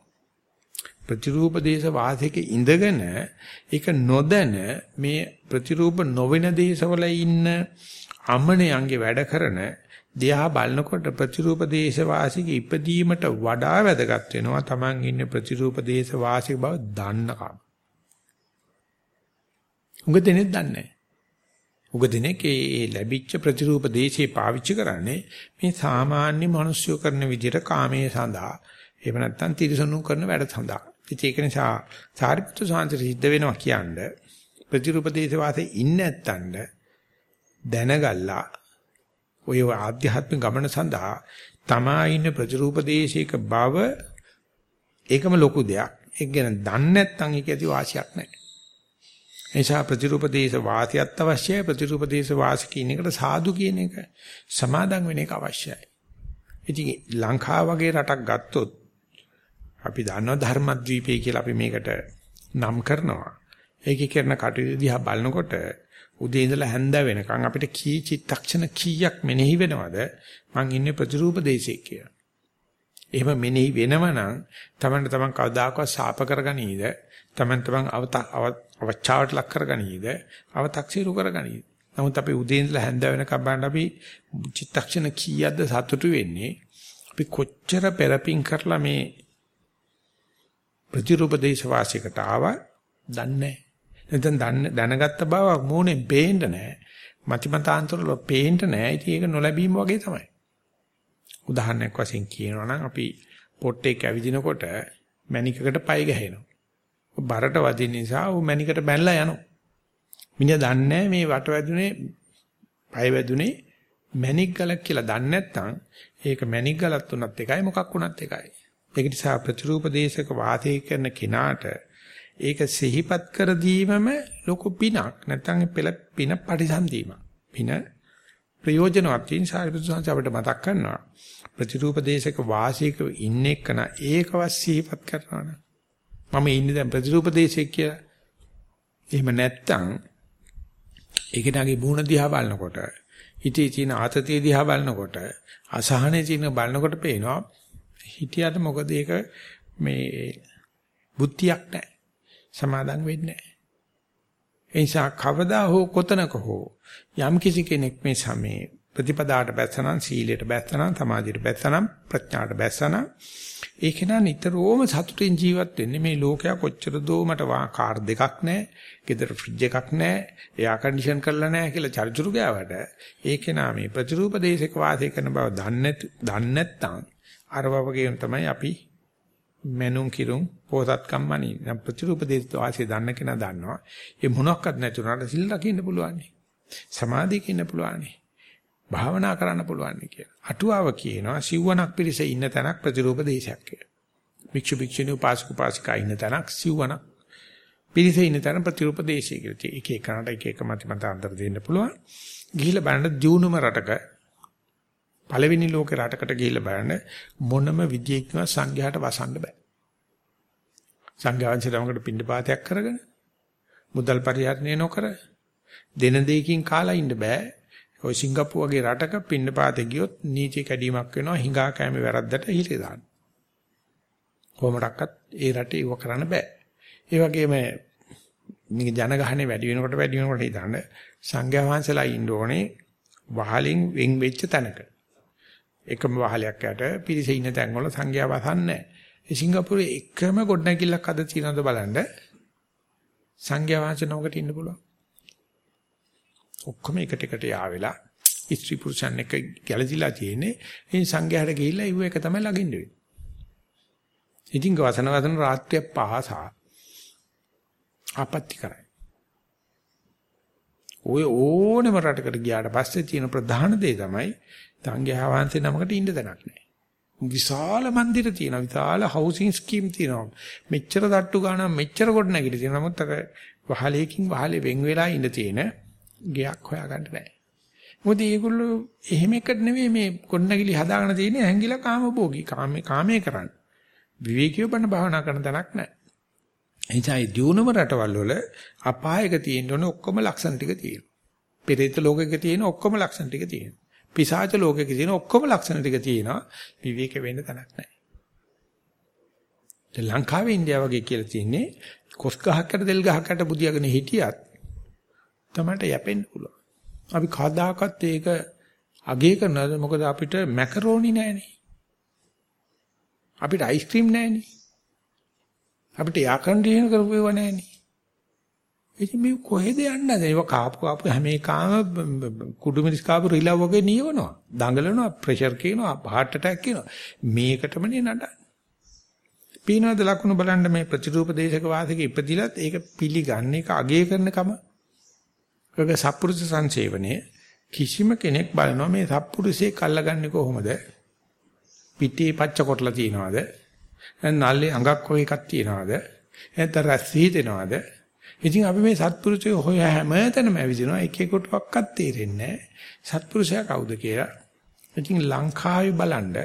ප්‍රතිරූප දේශ වාසික ඉඳගෙන ඒක නොදැන මේ ප්‍රතිරූප නොවන දේශවල ඉන්න අමනයන්ගේ වැඩ කරන දිහා බලනකොට ප්‍රතිරූප දේශ වාසික ඉපදීමට වඩා වැදගත් වෙනවා Taman ඉන්න ප්‍රතිරූප දේශ වාසික බව දන්නකම. උඟ දෙනෙක් දන්නේ නැහැ. උඟ දෙනෙක් ඒ ලැබිච්ච ප්‍රතිරූප දේශේ පාවිච්චි කරන්නේ මේ සාමාන්‍ය මිනිස්සු කරන විදිහට කාමයේ සඳහා එහෙම නැත්නම් තිරසනු කරන වැඩ සඳහා. ඉතින් ඒක නිසා සාරිපුත්‍ර සාන්ති සිද්ධ වෙනවා කියන්නේ ප්‍රතිරූප දේශ වාසේ ඉන්නේ නැත්තඳ දැනගල්ලා ඔය ආධ්‍යාත්මික ගමන සඳහා තමා ඉන්න ප්‍රතිරූප දේශයක බව ඒකම ලොකු දෙයක්. ඒක ගැන දන්නේ නැත්නම් ඒක ඇති වාසියක් නැහැ. එනිසා ප්‍රතිරූප දේශ වාසියත් අවශ්‍යයි ප්‍රතිරූප දේශ වාසික කියන එකට සාදු කියන එක සමාදන් වෙන එක අවශ්‍යයි. ඉතින් ලංකාව වගේ රටක් ගත්තොත් අපි දන්නවා ධර්මද්වීපය කියලා අපි මේකට නම් කරනවා. ඒකේ කරන කටයුතු දිහා බලනකොට උදේ ඉඳලා හැන්ද වෙනකන් අපිට කී චිත්තක්ෂණ කීයක් මෙනෙහි වෙනවද මං ඉන්නේ ප්‍රතිරූප දේශේ කියලා. එහෙම මෙනෙහි වෙනවනම් තමන්ට තමන් කවදාකවත් ශාප කරගනීද? තමන් තමන් අවචාවට ලක් කරගනීද? අව탁සිරු කරගනීද? නමුත් අපි උදේ ඉඳලා හැන්ද වෙනකම් බලන්න අපි චිත්තක්ෂණ කීයක්ද සතුටු වෙන්නේ? අපි කොච්චර පෙරපින් කරලා මේ ප්‍රතිරූප දේශ වාසියකට ආවා දන්නේ නැහැ. නැත්නම් දැනගත්ත බව මූණෙන් පේන්න නැහැ. මතිමතාන්තර වල පේන්න නැහැ. ඉතින් ඒක නොලැබීම වගේ තමයි. උදාහරණයක් වශයෙන් කියනවා නම් අපි පොට්ටේ කැවිදිනකොට මැණිකකට පය ගැහෙනවා. බරට වදින නිසා ඌ මැණිකට බැනලා යනවා. මිනිහා දන්නේ මේ වට වැදුනේ පය වැදුනේ මැණික් ගලක් කියලා දන්නේ නැත්නම් ඒක මැණික් ගලක් තුනත් එකයි මොකක් වුණත් එකයි. ඒක නිසා ප්‍රතිරූප දේශක වාතය කරන කෙනාට ඒක සිහිපත් කර දීමම ලොකු පිනක් නැත්නම් පෙළ පින පරිසම්දීමක්. පින ප්‍රයෝජනවත් වෙන සාරිපුත්‍ර සංස අපිට මතක් කරනවා. ප්‍රතිරූප දේශක වාසික ඉන්න එකන ඒකවත් සිහිපත් කරනවා මම ඉන්නේ දැන් ප්‍රතිරූප දේශයක් කියලා. එහෙම නැත්තම් ඒක නාගේ බුණ දිහා බලනකොට හිතේ තියෙන ආතතිය දිහා බලනකොට අසහනේ තියෙන බලනකොට පේනවා හිතියට මොකද ඒක මේ බුද්ධියක් නැහැ. සමාදන් වෙන්නේ නැහැ. ඒ නිසා කවදා හෝ කොතනක හෝ යම් කිසි කෙනෙක් මේ සමේ ප්‍රතිපදාට බැස්සනම් සීලයට බැස්සනම් සමාධියට බැස්සනම් ප්‍රඥාට බැස්සනම් ඒක නා නිතරම සතුටින් ජීවත් වෙන්නේ. මේ ලෝකයා කොච්චර දෝ මට කාර් දෙකක් නැහැ, ගෙදර ෆ්‍රිජ් එකක් නැහැ, එයා කන්ඩිෂන් කරලා නැහැ කියලා චර්චුරු ගෑවට ඒක නා මේ ප්‍රතිරූප දේශක වාසය කරන බව දන්නේ දන්නේ නැත්නම් අර වගේ තමයි අපි මනුන් කිරුම් පොසත්කම් මනින් නම් ප්‍රතිරූප දේශ වාසිය දන්න කෙනා දන්නවා. ඒ මොනක්වත් නැතුණාට සිල් රකින්න පුළුවන් සමාධියක ඉන්න පුළුවන් භාවනා කරන්න පුළුවන් කියලා අටුවාව කියනවා සිව්වනක් පිරිස ඉන්න තැනක් ප්‍රතිරූප දේශයක් කියලා භික්ෂු භික්ෂුණී උපාසක උපාසිකා ඉන්න තැනක් සිව්වනක් පිරිස ඉන්න තැන ප්‍රතිරූප දේශය කියලා එක එකනට එක එක මත මත අන්තර දෙන්න පුළුවන් ගිහිල්ලා බලන්න දියුණුම රටක පළවෙනි ලෝකේ රටකට ගිහිල්ලා බලන්න මොනම විදියකින්වත් සංඝයාට වසන්න බෑ. සංඝයාංශ ළමකට පින්ඩපාතයක් කරගෙන මුදල් පරිහරණය නොකර දෙන දෙයකින් කාලා ඉන්න බෑ. ඔය සිංගප්පූ වගේ රටක පින්ඩපාතේ ගියොත් නීති කැඩීමක් වෙනවා හිඟා කෑමේ වැරද්දට හිලේ දාන්න. කොහොමඩක්වත් ඒ රටේ ඉව කරන්න බෑ. ඒ වගේම මේ ජනගහනේ වැඩි වෙනකොට වැඩි වෙනකොට හිතන්න සංඝයා වහන්සේලා ඉන්න ඕනේ වහලින් වෙන් වෙච්ච තැනක. එකම වහලයක් යට පිරිස ඉන්න තැන් වල සංඝයා වසන්නේ නැහැ. ඒ සිංගප්පූරේ එකම ගොඩනැගිල්ලක් අද තියෙනවද බලන්න. සංඝයා වහන්සේ නමකට ඉන්න පුළුවන්. ඔක්කොම එකට එකට යාවෙලා ස්ත්‍රී පුරුෂයන් එක්ක ගැළදීලා තියෙන්නේ. ඉතින් සංඝයාට ගිහිල්ලා ඉව එක තමයි ළඟින් වෙන්නේ. ඉතින් වසන වසන රාත්‍රිය පහසා ආපත්‍ති කරයි. ඔය ඕනෙම රටකට ගියාට පස්සේ තියෙන ප්‍රධාන දේ තමයි සංඝයා වහන්සේ නමකට ඉන්න තැනක් නැහැ. විශාල මන්දිර තියෙනවා විශාල හවුසින් ස්කීම් තියෙනවා මෙච්චර තට්ටු ගන්න මෙච්චර කොට නැගිට තියෙනවා නමුත් අර වහලයකින් වහලේ වෙන් වෙලා ඉඳ තියෙන ගයක් හොයාගන්න බෑ. මොකද මේගොල්ලෝ එහෙම එකට නෙවෙයි මේ කොණ්ණගිලි හදාගෙන තියෙන්නේ හැංගිලා කාමභෝගී. කාමේ කාමේ කරන්න. විවේකීව බණ භාවනා කරන තැනක් නැහැ එනිසායි දියුණුව රටවල් වල අපායක තියෙන්න ඕනේ ඔක්කොම ලක්ෂණ ටික තියෙනවා. පෙරේත ලෝකෙක තියෙන ඔක්කොම ලක්ෂණ ටික තියෙනවා. පිසාච ලෝකෙක තියෙන ඔක්කොම ලක්ෂණ ටික තියෙනවා. විවේක වෙන්න තැනක් නැහැ. දැන් ලංකාවේ ඉන්දියාව වගේ කියලා තියෙන්නේ කොස් ගහකට දෙල් ගහකට බුදියාගෙන හිටියත් තමයි යැපෙන්න පුළුවන්. අපි කවදාකවත් ඒක අගේ කරනවද මොකද අපිට මැකරෝනි නැහනේ. අපිට අයිස්ක්‍රීම් නැහනේ. අපිට යා කන්ඩිෂන් කරපුවව නැහනේ. ඉතින් මේ කොහෙද යන්නද? ඒක කාපු කාපු හැම එකම කුඩු මිරිස් කාපු රිලව් වගේ නියවනවා. දඟලනවා, ප්‍රෙෂර් කියනවා, heart attack කියනවා. මේකටම නේ නඩන්නේ. පීනවද ලකුණු බලන්න මේ ප්‍රතිරූප දේශක වාසික ඉපදිලත් ඒක පිළිගන්නේ ඒක අගය කරන කම. ඒක සත්පුරුෂ සංසේවනයේ කිසිම කෙනෙක් බලනවා මේ සත්පුරුෂයෙක් අල්ලගන්නේ කොහොමද? පිටේ පච්ච කොටලා තියනවාද? නල්ලේ අඟක් වගේ එකක් තියනවාද? නැත්නම් රැස් හිතෙනවාද? ඉතින් අපි මේ සත්පුරුෂය හොය හැමතැනම ඇවිදිනවා එක එකටවත් තේරෙන්නේ නැහැ. සත්පුරුෂයා කවුද කියලා. ඉතින් ලංකාවේ බලන්න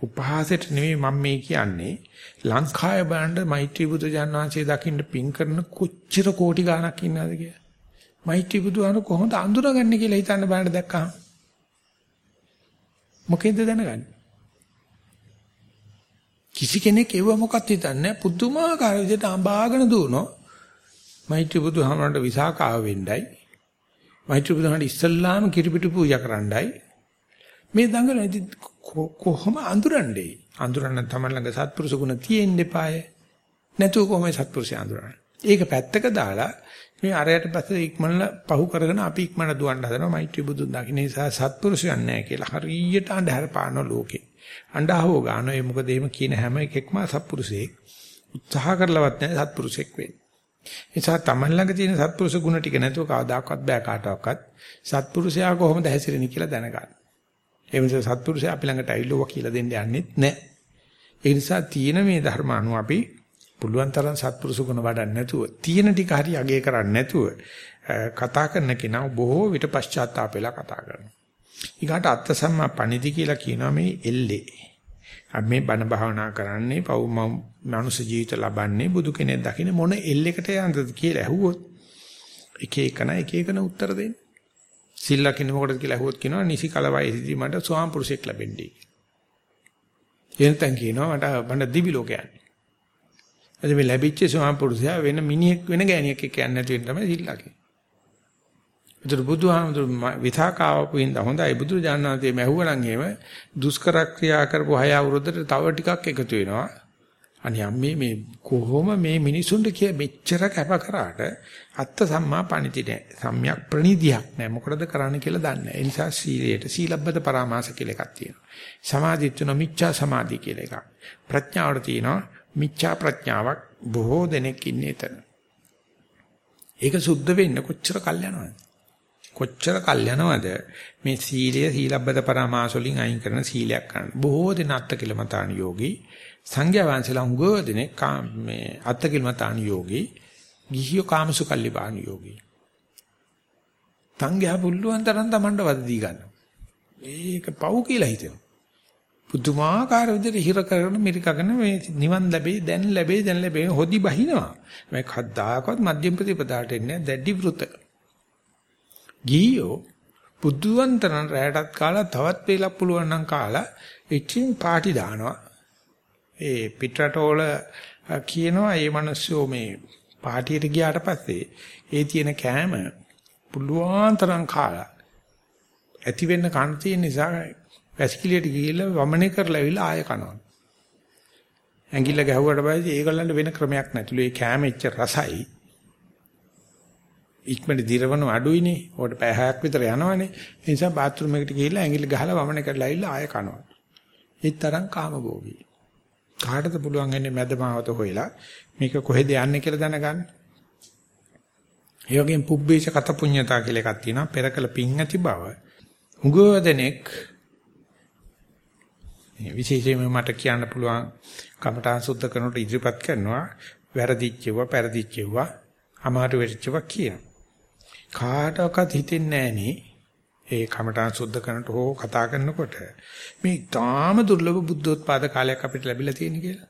උපහාසයට නෙමෙයි මම මේ කියන්නේ ලංකාවේ බලන්න මෛත්‍රී බුදු ජානනාංශය දකින්න පින් කරන කොච්චර කෝටි ගාණක් ඉන්නවද කියලා. මෛත්‍රී බුදුහාම කොහොමද අඳුරගන්නේ කියලා හිතන්න බලන්න දැක්කහම. මොකෙන්ද දැනගන්නේ? කිසි කෙනෙක් ඒව මොකක්ද හිතන්නේ පුදුමාකාර විදිහට අඹාගෙන දුවනවා. මෛත්‍රී බුදුහාමරට විසාකාව වෙන්නයි මෛත්‍රී බුදුහාමරට ඉස්සල්ලාම කිරිපිටු පූජා කරන්නයි මේ දඟල කොහොම අඳුරන්නේ? අඳුරන්න තමයි ළඟ සත්පුරුෂ ගුණ තියෙන්න එපාය. නැතුව කොහොමද සත්පුරුෂය අඳුරන්නේ? ඒක පැත්තක දාලා මේ අරයට පස්සේ ඉක්මනලා පහු කරගෙන අපි ඉක්මනට දුවන්න හදනවා මෛත්‍රී බුදුන් දකින්න. නිසා සත්පුරුෂයන් නැහැ කියලා හරියට අඳුර පාන ලෝකේ. අඬහව ගන්න ඒ මොකද එහෙම කියන හැම එකෙක්ම සත්පුරුෂයෙක්. උත්සාහ කරලවත් නැහැ සත්පුරුෂෙක් වෙන්න. නිසා තමන් ළඟ තියෙන සත්පුරුෂ ගුණ ටික නැතුව කවදාකවත් බෑ කාටවත් සත්පුරුෂයා කොහොමද හැසිරෙන්නේ කියලා දැනගන්න. ඒ නිසා සත්පුරුෂයා අපි ළඟට ඇවිල්ලා කියලා දෙන්න යන්නෙත් නැහැ. ඒ නිසා තියෙන මේ ධර්ම අනුව අපි පුළුවන් තරම් සත්පුරුෂ ගුණ වඩන්න නැතුව තියෙන ටික හරි අගය කරන්නේ නැතුව කතා කරන කෙනා බොහෝ විට පශ්චාත්තාප වෙලා කතා කරනවා. ඊගාට අත්ත සම්මා පණිදි කියලා කියනවා මේ එල්ලේ. අපි මේ බණ භාවනා කරන්නේ පව් මනුෂ්‍ය ජීවිත ලබන්නේ බුදු කෙනෙක් දකින්න මොන එල්ලයකට යන්නද කියලා ඇහුවොත් එක එකන එක එකන උත්තර දෙන්න. සිල් ලකින්න මොකටද කියලා ඇහුවොත් කියනවා නිසි කල වයසේදී මට ස්වාම පුරුෂයෙක් ලැබෙන්නේ. එනතන් කියනවා මට බණ දිවි ලෝකයන්. එද මේ ලැබිච්ච ස්වාම පුරුෂයා වෙන මිනිහෙක් වෙන ගෑණියෙක් එක්ක යන්නේ නැති වෙන තමයි සිල් ලකින්නේ. ඒතර බුදුහාමුදුරු විතාකාවපු ඉඳ හොඳයි බුදුරජාණන්සේ මැහුවනම් එහෙම දුෂ්කර ක්‍රියා කරපු හය අවුරුද්දට තව ටිකක් එකතු වෙනවා. අනේ අම්මේ මේ කොහොම මේ මිනිසුන්ට කිය මෙච්චර කැප කරාට අත්ත සම්මා පණිති නෑ. සම්‍යක් ප්‍රණීතියක් නෑ. මොකටද කරන්න කියලා දන්නේ නෑ. ඒ නිසා සීලයට සීලබ්බත පරාමාස කියලා එකක් තියෙනවා. සමාධිය තුන මිච්ඡා සමාධිය කියලා එකක්. ප්‍රඥාවට තියෙනවා මිච්ඡා ප්‍රඥාවක් බොහෝ දෙනෙක් ඉන්නේ එතන. ඒක සුද්ධ වෙන්න කොච්චර කල් යනවද? කොච්චර කල් යනවද මේ සීලය සීලබ්බත පරමාස වලින් අයින් කරන සීලයක් ගන්න. බොහෝ දෙන අත්කිලමතාන යෝගී සංඝයා වහන්සේලා උගව දෙනෙක් මේ අත්කිලමතාන යෝගී ගිහියෝ කාමසුකල්ලි බාන යෝගී. සංඝයා පුළුවන් තරම් Tamanට වද දී ගන්න. ඒක පව් කියලා හිතෙනවා. පුදුමාකාර විදිහට හිර කරගෙන මිරිකගෙන මේ නිවන් ලැබෙයි දැන් ලැබෙයි දැන් ලැබෙයි හොදි බහිනවා. මේ කද්දාකවත් මධ්‍යම ප්‍රතිපදාට එන්නේ දැඩි වෘත. ගියෝ බුද්ධවන්තරන් රැයටත් කාලා තවත් වේලක් පුළුවන් නම් කාලා ඉතින් පාටි දානවා. ඒ පිටරටවල කියනවා මේ මිනිස්සු මේ පාටියට ගියාට පස්සේ ඒ තියෙන කෑම පුළුවන් තරම් කාලා ඇති වෙන්න කන් තියෙන නිසා වැසිකිළියට ගිහිල්ලා වමනේ කරලා ඇවිල්ලා ආය කනවා. ඇඟිල්ල ගැහුවට පස්සේ ඒගොල්ලන්ට වෙන ක්‍රමයක් නැතිලු. ඒ කැමෙච්ච රසයි. ඉක්මනට දිරවන අඩුයිනේ. ඕකට පැය හයක් විතර යනවනේ. ඒ නිසා බාත් รู ම් එකට ගිහිල්ලා ඇඟිල්ල ගහලා වමන කරලා ඇවිල්ලා ආය කනවා. ඒ තරම් කාමභෝගී. කාටද පුළුවන් ඉන්නේ මැදමාවත හොයලා මේක කොහෙද යන්නේ කියලා දැනගන්න. ඒ වගේම පුබ්බේෂ කත පුඤ්ඤතා කියලා එකක් තියෙනවා. පෙරකල පිං ඇති බව. උගෝදෙනෙක් විශේෂයෙන්ම මට කියන්න පුළුවන් කමඨාන් සුද්ධ කරනකොට ඉදිරිපත් කරනවා වැරදිච්චව පෙරදිච්චව අමාරු වෙච්චව කියන කාටවත් හිතෙන්නේ නැහනේ ඒ කමඨාන් සුද්ධ කරනකොට හෝ කතා කරනකොට මේ ඊටාම දුර්ලභ බුද්ධෝත්පාද කාලයක් අපිට ලැබිලා තියෙන කියලා.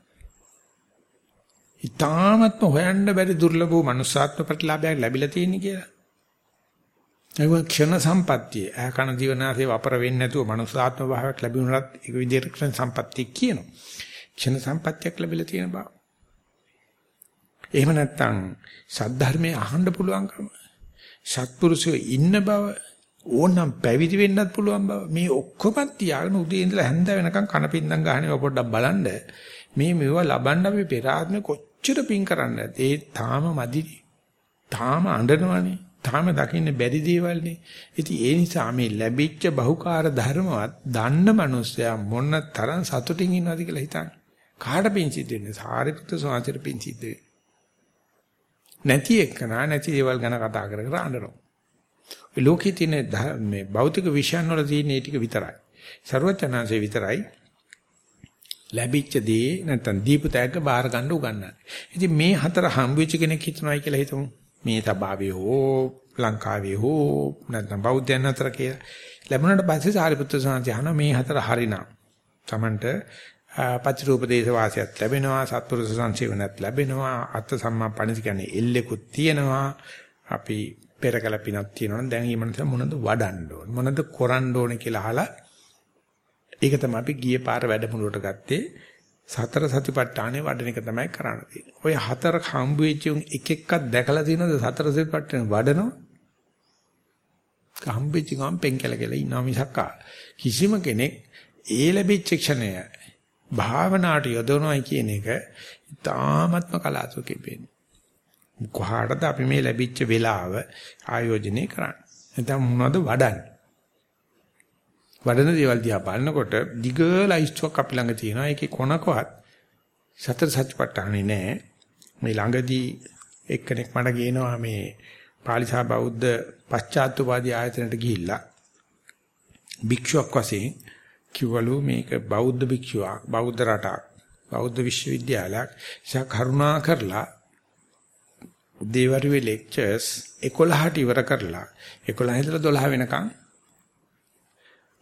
ඊටාමත්ම හොයන්න බැරි දුර්ලභ වූ මනුස්සාත්ම ප්‍රතිලාභයක් ලැබිලා තියෙන කියලා. ඒක ක්ෂණ සම්පත්තිය. ආකන ජීවනාසේ වපර වෙන්නේ නැතුව මනුස්සාත්ම භාවයක් ලැබුණත් ඒක විදිහට ක්ෂණ සම්පත්තිය කියනවා. ක්ෂණ සම්පත්තියක් ලැබිලා තියෙන බව. එහෙම නැත්නම් සද්ධර්මයේ අහන්න පුළුවන්කම සත්පුරුෂයෝ ඉන්න බව ඕනම් පැවිදි වෙන්නත් පුළුවන් බව මේ ඔක්කොම තියාගෙන උදේ ඉඳලා හැන්ද වෙනකන් කනපින්දම් ගහනේ පොඩ්ඩක් බලන්න මේ මේවා ලබන්න අපි පෙර ආත්මෙ කොච්චර පින් කරන්නද ඒ තාම මදි තාම අඬනවනේ තාම දකින්න බැරි දේවල්නේ ඉතින් ඒ නිසා මේ ලැබිච්ච බහුකාර ධර්මවත් දන්න මනුස්සයා මොන තරම් සතුටින් ඉන්නවද කියලා හිතන්න කාට පින් සිද්ධ වෙන්නේ සාරිපුත්‍ර සෝවාචර පින් සිද්ධ වෙන්නේ නැති එක්කනා නැති දේවල් ගැන කතා කර කර අඬනවා ඔය ලෝකේ තියෙන මේ භෞතික විෂයන් වල තියෙන ඒ ටික විතරයි. ਸਰවචනාංශේ විතරයි ලැබිච්ච දේ නැත්තම් දීපු තෑග්ග බාර ගන්න උගන්නන්නේ. ඉතින් මේ හතර හම්බ වෙච්ච කෙනෙක් හිතනවායි කියලා හිතමු. මේ තබාවේ හෝ ලංකාවේ හෝ නැත්නම් බෞද්ධයන් අතර කියලා. ලැබුණාට පස්සේ සාරිපුත්‍ර සාන්තිහන මේ හතර හරිනම්. Tamanට පතිරූපදේශ වාසයත් ලැබෙනවා සත්පුරුෂ සංසේවනත් ලැබෙනවා අත්ථ සම්මා පණිති කියන්නේ එල්ලෙකුත් තියෙනවා අපි පෙරකල පිනක් තියෙනවනම් දැන් මේ මනස මොනද වඩන්න ඕන මොනද කරන්න ඕන කියලා අහලා ඒක තමයි අපි ගියේ පාර වැඩමුළුවට ගත්තේ සතර සතිපට්ඨානේ වඩන එක තමයි කරන්න තියෙන්නේ. ඔය හතර හම්බ වෙච්ච එක එකක් දැකලා තියෙනවද සතර සතිපට්ඨානේ වඩනවා? හම්බෙච්ච ගමන් පෙන්කල කියලා ඉන්නවා මිසක් කිසිම කෙනෙක් ඒ ලැබිච්ච ක්ෂණය භාවනාවට යොදවනවායි කියන එක තාමත්ම කලාතුරකින් වෙන්නේ. කොහාටද අපි මේ ලැබිච්ච වෙලාව ආයෝජනය කරන්නේ? නැත්නම් මොනවද වඩන්නේ? වඩන දේවල් දිහා බලනකොට දිග ලයිස්ට්ුවක් අපි ළඟ තියෙනවා. ඒකේ කොනකවත් සතර සත්‍යපට්ඨානේ නෑ. මේ ළඟදී එක්කෙනෙක් මට කියනවා මේ පාලිසා බෞද්ධ පශ්චාත්තුපාදී ආයතනයට ගිහිල්ලා භික්ෂුවක් වශයෙන් කිව්වලු මේක බෞද්ධ භික්ෂුවක් බෞද්ධ රටක් බෞද්ධ විශ්වවිද්‍යාලයක් ඒක කරුණා කරලා උදේවරුේ ලෙක්චර්ස් 11ට ඉවර කරලා 11 ඉඳලා 12 වෙනකන්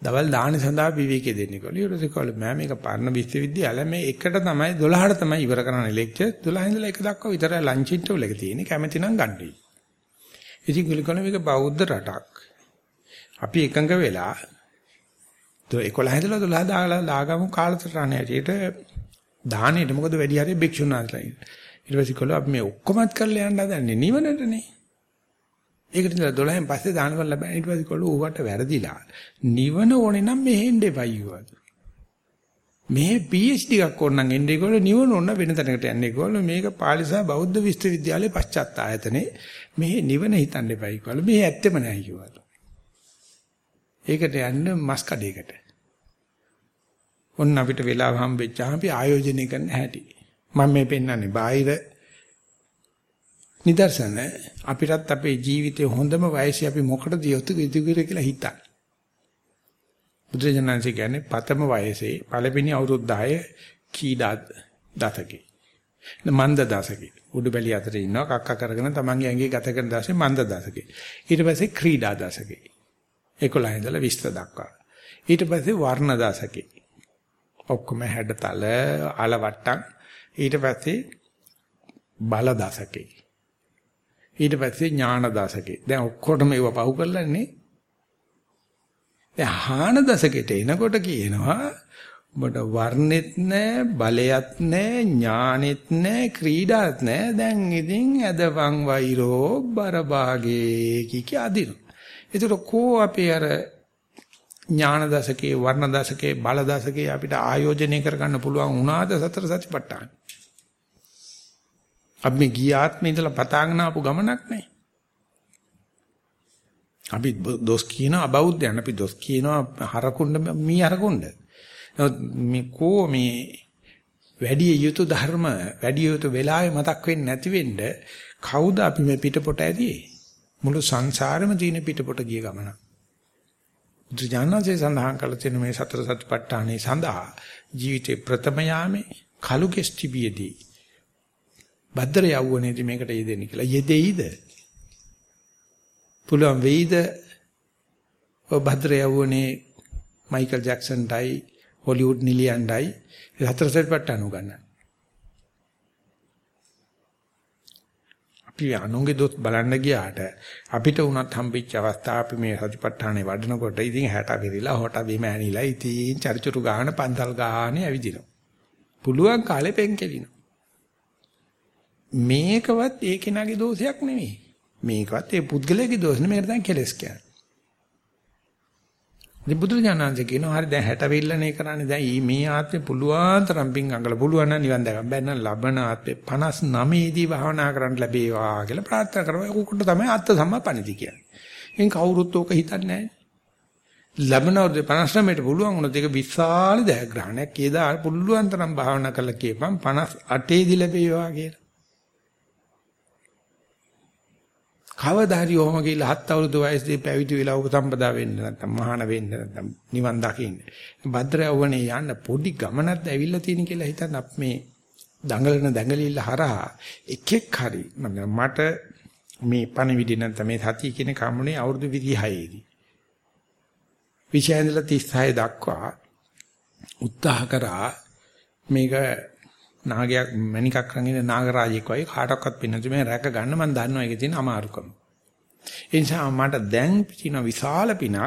දවල් දාහන සඳහා විවේකී දෙන්නේ කොළේ ඊට පස්සේ කොළේ මම මේක පරණ විශ්වවිද්‍යාලය මේ එකට තමයි 12ට තමයි ඉවර කරන්නේ ලෙක්චර් 12 ඉඳලා 1 දක්වා විතරයි ලන්ච් ඉන්ටර්වල් එක තියෙන්නේ කැමති නම් ගන්නයි. ඉතින් ගුලිකන මේක බෞද්ධ රටක්. අපි එකඟ වෙලා 11 ඉඳලා 12 දාලා දාගමු කාලසටහන ඇටියට දාහනෙට මොකද වැඩි හරිය භික්ෂුණාන්සලා ඊට පස්සේ කළා අපි මේ ඔක්කොමත් කරලා යන්න හදන්නේ නිවනටනේ. ඒකට ඉඳලා 12න් පස්සේ දානවල ලැබෙන ඊට පස්සේ කළා ඌවට වැරදිලා. නිවන ඕනේ නම් මෙහෙන් දෙපයි වුණා. මේ PhD එකක් ඕනනම් එන්නේ ඒගොල්ලෝ නිවන ඕන වෙන තැනකට යන්නේ ඒගොල්ලෝ මේක පාලිසා බෞද්ධ විශ්වවිද්‍යාලයේ පශ්චාත් ආයතනේ මේ නිවන හිතන්න එපයි කිව්වලු මේ ඇත්තම නැහැ කිව්වලු. ඒකට යන්න මස් කඩේකට. ඔන්න අපිට වෙලාව හම්බෙච්චාම අපි ආයෝජනය කරන්න හැටි. මම මේ පෙන්වන්නේ බාහිර නිදර්ශන අපිටත් අපේ ජීවිතේ හොඳම වයසේ අපි මොකටද යොතු ඉදිරියට කියලා හිතන්න. බුදුරජාණන්සේ කියන්නේ පතම වයසේ පළවෙනි අවුරුදු 10 කීඩා දශකේ. මන්ද දශකේ. උඩු බැලිය අතර ඉන්නවා කක්ක කරගෙන තමන්ගේ ඇඟේ ගත කරන දවසේ මන්ද දශකේ. ඊට පස්සේ ක්‍රීඩා දශකේ. 11 ඉඳලා 20 දක්වා. ඊට පස්සේ වර්ණ දශකේ. ඔක්කොම හැඩතල අලවට්ටම් ඊට පස්සේ බල දසකේ. ඊට පස්සේ ඥාන දසකේ. දැන් ඔක්කොටම ඒව පහු කරලානේ. දැන් හාන දසකෙට එනකොට කියනවා ඔබට වර්ණෙත් නැහැ, බලයත් නැහැ, ඥානෙත් නැහැ, ක්‍රීඩාත් නැහැ. දැන් ඉතින් ඇදපන් වෛරෝ බරභාගේ කිකි අදින. ඒතර කෝ අපේ අර ඥාන දශකේ වර්ණ දශකේ බල දශකේ අපිට ආයෝජනය කරගන්න පුළුවන් වුණාද සතර සතිපට්ඨාන. අපි මේ ගිය ආත්මේ ඉඳලා පතාගෙන ආපු ගමනක් නේ. අපි දොස් කියන අබෞද්ධයන් අපි දොස් කියනවා හරකුණ්ඩ මී හරකුණ්ඩ. මේ කෝ මේ වැඩි යුතු ධර්ම වැඩි යුතු වෙලාවේ මතක් වෙන්නේ නැති වෙන්න කවුද අපි මේ පිටපොට ඇරියේ? මුළු සංසාරෙම තියෙන පිටපොට ගිය ගමන. බුදුජානනාංශය සඳහන් කළ තියෙන මේ සතර සතිපට්ඨානයේ සඳහා ජීවිතේ ප්‍රථම යාමේ කලු කෙස්ටිබියේදී භද්‍ර යවුවනේදී මේකට යෙදෙන්න කියලා. යෙදෙයිද? පුළුවන් වෙයිද? ඔය භද්‍ර යවුවනේ මයිකල් ජැක්සන්ටයි හොලිවුඩ් නිලියන්ටයි හතර සතිපට්ඨාන උගන්වන්නේ. අපි අනුන්ගේ දොස් බලන්න ගියාට අපිට උනත් හම්බෙච්ච අවස්ථාව අපි මේ සතිපට්ඨානේ වඩනකොට ඉතින් 60 පිරිලා හොට බිම ඇනිලා ඉතින් චරිචුරු ගාන පන්තල් ගානේ ඇවිදිනවා. පුළුවන් කාලේ පෙන් කෙලිනවා. මේකවත් ඒ කෙනාගේ දෝෂයක් නෙවෙයි. මේකවත් ඒ පුද්ගලයාගේ දෝෂ නෙමෙයි මේකට තමයි කෙලස් කියන්නේ. ඉතින් බුදුරජාණන්සේ කියනවා හරි දැන් 60 වෙල්ලනේ කරන්නේ දැන් මේ ආත්මේ පුළුවන් තරම් පිං අඟල පුළුවන් නම් නිවන් දැකගන්න බැන්න ලබන ආත්මේ 59 දී භාවනා කරන්න ලැබේවා කියලා ප්‍රාර්ථනා කරනවා. උකට තමයි අත්ත සම්මාපණිති කියන්නේ. එන් කවුරුත් ඕක හිතන්නේ නැහැ. ලැබෙන 59ට පුළුවන් වුණොත් ඒක විශාල දයග්‍රහණයක්. ඒදා පුළුවන් තරම් භාවනා කරලා කියපම් 58 දී ලැබේවා කියලා. කවදා හරි ඔහොම ගිහලා හත් අවුරුදු වයසේදී පැවිදි වෙලා උපසම්පදා වෙන්න නැත්නම් මහාන වෙන්න නැත්නම් නිවන් දකින්න. භද්‍ර යවුණේ යන්න පොඩි ගමනක් ඇවිල්ලා තියෙන කියලා හිතන්න අප මේ දඟලන දඟලිල්ල හරහා එකෙක් හරි මට මේ පණවිඩි නැත්නම් මේ සතිය කියන කම්මුනේ අවුරුදු 26 දී. විශේෂයෙන්ලා 36 දක්වා උත්සාහ කරා මේක නාගයක් මණිකක් රංගින නාගරාජෙක් වගේ කාටවත් පින්නතු මේ රැක ගන්න මම දන්නවා ඒකේ තියෙන අමාරුකම. ඒ නිසා මට දැන් තියෙන විශාල පිනක්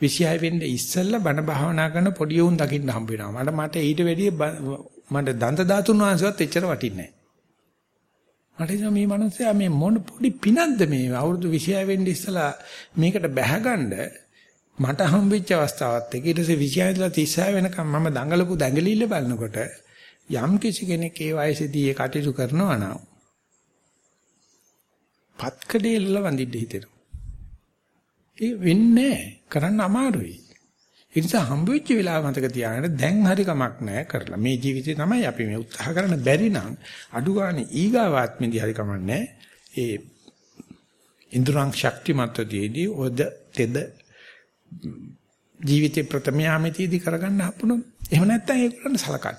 26 වෙන්න ඉස්සෙල්ලා බණ භාවනා කරන පොඩි උන් දකින්න හම්බ වෙනවා. මට මට ඊට වැඩිය මට දන්ත ධාතුන් වහන්සේවත් එච්චර වටින්නේ නැහැ. මට මේ මිනිස්සයා මේ මොන පොඩි පිනක්ද මේ අවුරුදු 26 වෙන්න ඉස්සලා මේකට බැහැගන්න මට හම්බෙච්ච අවස්ථාවත් එක ඊට පස්සේ 26 ඉඳලා 36 වෙනකම් මම දඟලපු දඟලිල්ල බලනකොට යම් කිසි කෙනෙක් ඒ වයසේදී ඒ කටයුතු කරනවා නම් පත්කඩේල වඳින්න හිතෙනවා. ඒ වෙන්නේ කරන්න අමාරුයි. ඒ නිසා හම්බ වෙච්ච වෙලාව මතක තියාගන්න දැන් හරි කමක් නැහැ කරලා. මේ ජීවිතේ තමයි අපි මේ උත්සාහ කරන්න බැරි නම් අඩු ගන්න ඊගාවාත්මෙදී හරි කමක් නැහැ. ඒ ඉන්ද්‍රං ශක්තිමත්වයේදී ඔද තෙද ජීවිතේ ප්‍රථම යාමේදී කරගන්න හපුණොත් එහෙම නැත්නම් ඒකලන්න සලකන්න.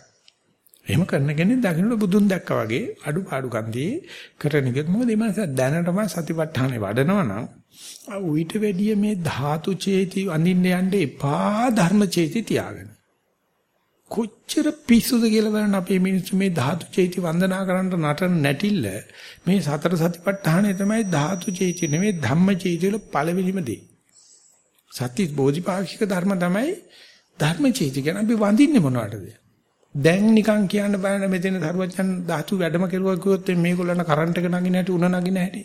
එහෙම කරන කෙනෙක් දකින්නට බුදුන් දැක්කා වගේ අඩුපාඩු කන්දී කරන එකත් මොකද මේ මනස දැනටම සතිපට්ඨානේ වඩනවා නම් ඌට වැඩිය මේ ධාතු චේති අඳින්න යන්න එපා ධර්ම චේති තියාගෙන. කොච්චර පිස්සුද කියලා බලන්න අපේ මිනිස්සු මේ ධාතු චේති වන්දනා කරන්න නටන නැටිල්ල මේ සතර සතිපට්ඨානේ තමයි ධාතු චේති නෙමෙයි ධම්ම චේති වල පළවෙනිම දේ. සති බෝධිපාක්ෂික ධර්ම තමයි ධර්ම චේති කියන අපි වඳින්නේ මොනවටද? දැන් නිකන් කියන්න බෑනේ මෙතන දරුවචන් ධාතු වැඩම කෙරුවා කිව්වොත් මේගොල්ලන්ට කරන්ට් එක නගින හැටි උණ නගින හැටි.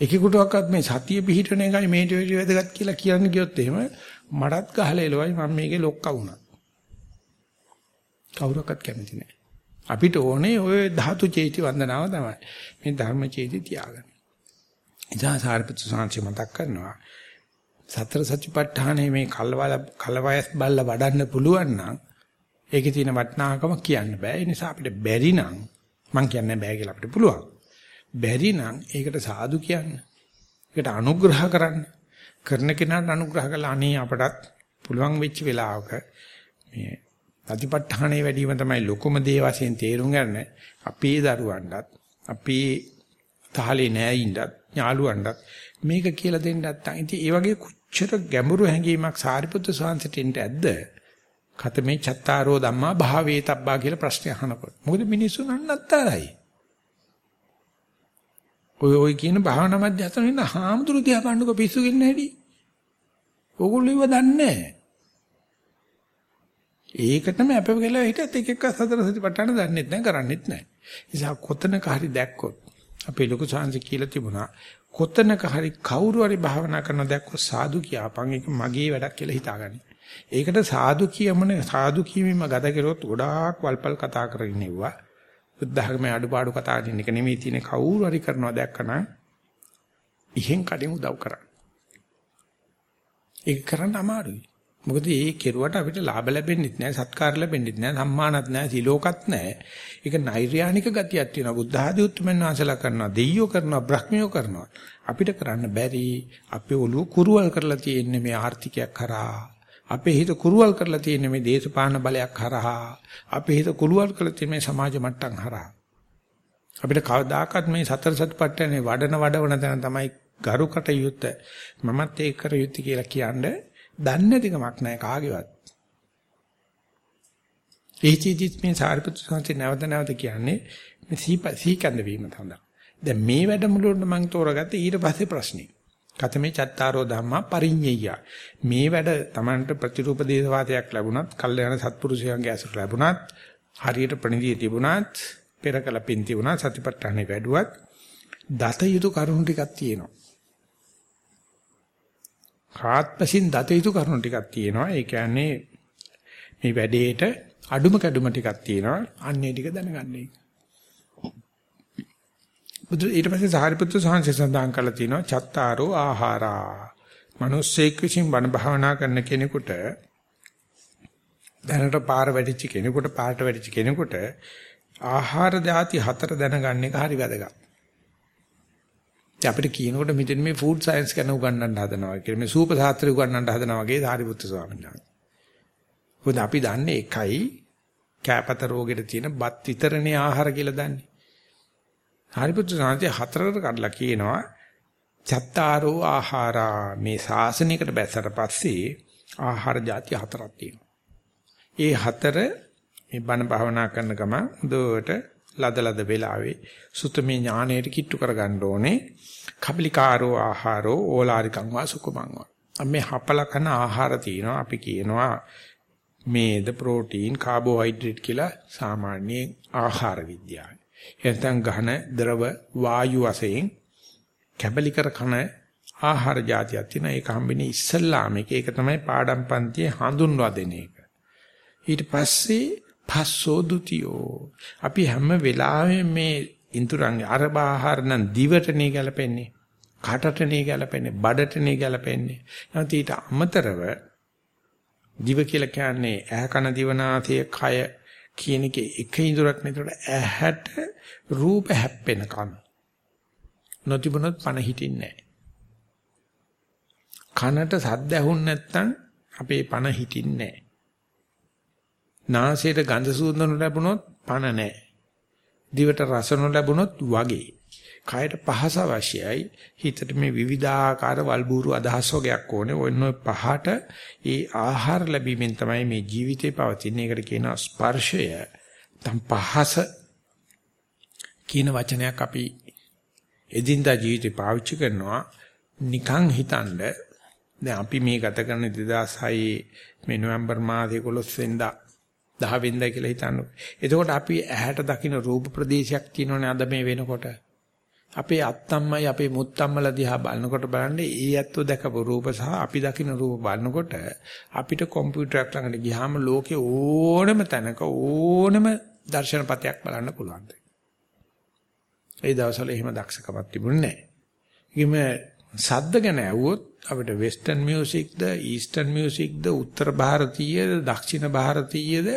එකෙකුටවත් මේ සතිය පිහිටන එකයි මේට වෙඩි වැදගත් කියලා කියන්න ගියොත් එහෙම මඩත් ගහලා එළවයි මම මේකේ ලොක්කා වුණා. කවුරක්වත් කැමති නැහැ. අපිට ඕනේ ওই ධාතු චේති වන්දනාව තමයි. මේ ධර්ම චේති තියාගන්න. ඉතින් සාරිපුත්‍ර සාංශය මතක් කරනවා. සතර සතිපට්ඨානේ මේ කල්වල කලවයස් බල්ල වඩන්න පුළුවන් නම් ඒකේ තියෙන වටිනාකම කියන්න බෑ. ඒ නිසා අපිට බැරි නම් මං කියන්නේ බෑ කියලා අපිට පුළුවන්. බැරි නම් ඒකට සාදු කියන්න. ඒකට අනුග්‍රහ කරන්න. කරන කෙනාට අනුග්‍රහ කළා අනේ අපටත් පුළුවන් වෙච්ච වෙලාවක මේ ප්‍රතිපත්තහණේ වැඩිම තමයි ලොකුම දේ වශයෙන් තේරුම් ගන්න අපේ දරුවන්ටත් අපේ තාලේ නෑයින්ටත් ඥාලුවන්ටත් මේක කියලා දෙන්න නැත්නම් ඉතින් ඒ වගේ කොච්චර ගැඹුරු හැඟීමක් සාරිපුත්‍ර ස්වාමීන්ට එන්න ඇද්ද? කතමේ චත්තාරෝ ධම්මා භාවේතබ්බා කියලා ප්‍රශ්න අහනකොට. මොකද මිනිස්සුන් අන්නත්තරයි. ඔය ඔය කියන භාවනා මධ්‍යස්ථාන ඉන්න හාමුදුරු දිහා බලන්නකො පිස්සු ගෙන්න හැටි. ඕගොල්ලෝ ඉව දන්නේ ඒකටම අපව කියලා හිටියත් එක එක සතර සතිපට්ඨාන දන්නෙත් නැහැ කරන්නෙත් නැහැ. නිසා කොතනක හරි දැක්කොත් අපේ ලොකු සාංශ කියලා තිබුණා කොතනක හරි කවුරු හරි භාවනා කරන දැක්කොත් සාදු කියපන් ඒක මගේ වැඩක් කියලා හිතාගන්න. ඒකට සාදු කියමන සාදු කියීමම ගත කරොත් ගොඩාක් වල්පල් කතා කරගෙන ඉන්නවා. බුද්ධ ධර්මයේ අඩුපාඩු කතා කරන එක නෙමෙයි තියෙන්නේ කවුරු හරි කරනවා දැක්කම ඉහෙන් කඩින් උදව් කරන්න. ඒක කරන්න අමාරුයි. මොකද මේ කෙරුවට අපිට ලාභ ලැබෙන්නේ නැහැ, සත්කාර ලැබෙන්නේ නැහැ, සම්මානත් නැහැ, සිලෝකත් නැහැ. ඒක නෛර්යානික ගතියක් තියෙනවා. බුද්ධ ආදී උතුම්යන් වහන්සේලා කරනවා, දෙයියෝ කරනවා, බ්‍රහ්මියෝ කරනවා. අපිට කරන්න බැරි. අපේ ඔළුව කුරුවල් කරලා තියෙන්නේ මේ ආර්ථිකයක් කරා. අපේ හිත කුරුවල් කරලා තියෙන්නේ මේ දේශපාලන බලයක් කරා. අපේ හිත කුරුවල් කරලා තියෙන්නේ මේ සමාජ මට්ටම් හරහා. අපිට කවදාකවත් මේ සතර සතිපට්ඨානේ වඩන වඩවන තැන තමයි ගරුකට යුත්ත මමත් ඒක කර යුත්තේ කියලා කියන්නේ දන්නේ නැතිකමක් නැහැ කාගේවත්. ඒචීදිත් මේ සාරිපුත්‍ර සංසි නැවත නැවත කියන්නේ මේ සීකන්ද වීම තමයි. දැන් මේ වැඩමුළුවට මම තෝරගත්තේ ඊට පස්සේ ප්‍රශ්නේ. කතමේ චත්තාරෝ ධම්මා පරිඤ්ඤය. මේ වැඩ Tamanට ප්‍රතිරූප දේශවාදයක් ලැබුණත්, කල්යාණ සත්පුරුෂයන්ගේ ඇසුර ලැබුණත්, හරියට ප්‍රණිතිය තිබුණත්, පෙරකල පින් තිබුණත්, සතිපට්ඨානෙ වැඩුවත් දත යුතු කරුණු ටිකක් තියෙනවා. හාත්පසින් දත යුතු කරුණු ටිකක් තියෙනවා. ඒ කියන්නේ මේ වැඩේට අඩුම කැඩුම ටිකක් තියෙනවා. අන්නේ ටික දැනගන්න බුදු ඊට පස්සේ සාරිපුත්‍ර සාංශය සඳහන් කරලා තිනවා චත්තාරෝ ආහාරා. මිනිස්සෙක් විසින් බණ භාවනා කරන කෙනෙකුට දැනට පාර වැඩිච්ච කෙනෙකුට පාට වැඩිච්ච කෙනෙකුට ආහාර ධාති හතර දැනගන්න එක හරි වැදගත්. අපිට කියනකොට මෙතන මේ ෆුඩ් සයන්ස් ගැන උගන්වන්න හදනවා කියලා මේ සූප සාත්‍රය උගන්වන්න හදනවා වගේ සාරිපුත්‍ර ස්වාමීන් වහන්සේ. මොකද අපි දන්නේ එකයි කැපත රෝගෙට තියෙන බත් විතරනේ ආහාර කියලා දන්නේ. සාරිපුත්‍ර ස්වාමීන් හතරකට කඩලා කියනවා චත්තාරෝ ආහාරා මේ ශාසනයකට බැසට පස්සේ ආහාර જાති හතරක් තියෙනවා. ඒ හතර මේ බණ භාවනා කරන ගම හොඳට ලදලද වෙලාවේ සුතමේ ඥාණයට කිට්ටු කරගන්න ඕනේ. කබලිකාරෝ ආහාරෝ ඕලාරිකං වා සුකුමං වා. මේ හපල කන ආහාර තියෙනවා අපි කියනවා මේද ප්‍රෝටීන් කාබෝහයිඩ්‍රේට් කියලා සාමාන්‍ය ආහාර විද්‍යාවයි. එතෙන් ඝන ද්‍රව වායු වශයෙන් කැබලිකර කන ආහාර જાතියක් තියෙනවා ඒක හම්බෙන්නේ ඉස්සල්ලාම එක ඒක තමයි පාඩම් පන්තියේ හඳුන්වා දෙන එක. ඊට පස්සේ පස්සෝ ဒ ුතියෝ අපි හැම වෙලාවෙම මේ ඉන්ද්‍රයන් අරබ ආහාර නම් දිවටනේ ගැලපෙන්නේ. කටටනේ ගැලපෙන්නේ බඩටනේ ගැලපෙන්නේ. නැත්නම් ඊට අමතරව දිව කියලා කියන්නේ ඇහ කන දිවනාසය කය කියන එකේ එක ඉඳුරක් නේතකොට ඇහැට රූප හැප්පෙන කන නොතිබුණොත් පණ හිටින්නේ කනට සද්ද ඇහුන් නැත්නම් අපේ පණ හිටින්නේ නාසයට ගඳ සුවඳ ලැබුණොත් පණ නැහැ දිවට රස නොලැබුණොත් වගේ. කයට පහස අවශ්‍යයි. හිතට මේ විවිධාකාර වල්බూరు අදහස් වගේක් ඕනේ. ඔන්න ඔය පහට ඒ ආහාර ලැබීමෙන් තමයි මේ ජීවිතේ පවතින. ඒකට කියනවා ස්පර්ශය. තම් පහස කියන වචනයක් අපි එදින්දා ජීවිතේ පාවිච්චි කරනවා. නිකන් හිතනද දැන් අපි මේ ගත කරන 2006 මේ නොවැම්බර් මාසයේ 11 වෙනිදා 10 වෙනිදා කියලා හිතන්නකො. එතකොට අපි ඇහැට දකින්න රූප ප්‍රදේශයක් තියෙනවනේ අද මේ වෙනකොට. අපේ අත්තම්මයි අපේ මුත්තම්මලා දිහා බලනකොට බලන්නේ ඒ ඇත්තෝ දැකපු රූප සහ අපි දකින්න රූප බලනකොට අපිට කම්පියුටරයක් ළඟට ගියාම ලෝකේ ඕනම තැනක ඕනම දර්ශනපතයක් බලන්න පුළුවන්. ඒ දවස්වල එහෙම දක්ෂකමක් තිබුණේ නැහැ. සද්ද ගැන ඇහුවොත් අපිට වෙස්ටර්න් මියුසික්ද ඊස්ටර්න් මියුසික්ද උත්තර ಭಾರತೀಯද දක්ෂිණ ಭಾರತೀಯද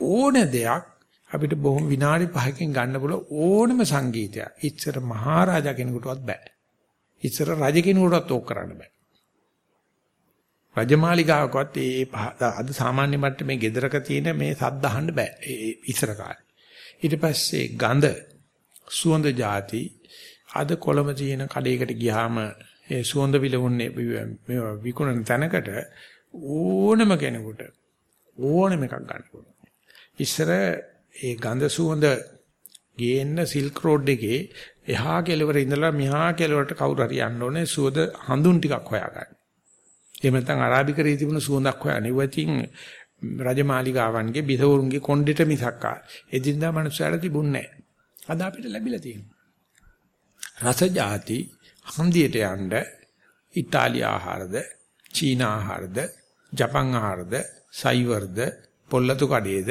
ඕන දෙයක් අපිට බොහොම විනාඩි 5කින් ගන්න පුළුවන් ඕනම සංගීතයක්. ඉස්සර මහරජා කෙනෙකුටවත් බෑ. ඉස්සර රජ කෙනෙකුටවත් ඕක කරන්න බෑ. රජමාලිගාවකවත් ඒ අද සාමාන්‍ය මට්ටමේ ගෙදරක තියෙන මේ සද්ද අහන්න බෑ. ඒ ඉස්සර කාලේ. ඊට පස්සේ ගඳ සුවඳ જાති අද කොළඹ තියෙන කඩේකට ගියාම ඒ සුවඳ විලවුන්නේ විකුණන තැනකට ඕනම කෙනෙකුට ඕනම එකක් ගන්න පුළුවන්. ඉස්සර ඒ ගඳ සුවඳ ගේන්න සිල්ක් රෝඩ් එකේ එහා කෙළවර ඉඳලා මෙහා කෙළවරට කවුරු හරි යන්න ඕනේ සුවඳ හඳුන් ටිකක් හොයාගන්න. එහෙම නැත්නම් අරාබිකරේ තිබුණ සුවඳක් හොයන්න. ඉවතින් රජමාලිගාවන්ගේ බිසවුරුන්ගේ කොණ්ඩෙට මිසක්කා එදින්දා මනුස්සයලා තිබුණේ නැහැ. අද අපිට ලැබිලා තියෙනවා. රස જાති හන්දියට යන්න ඉතාලි ආහාරද, චීන ආහාරද, ජපන් ආහාරද, සයිවර්ද, පොල්ලතු කඩේද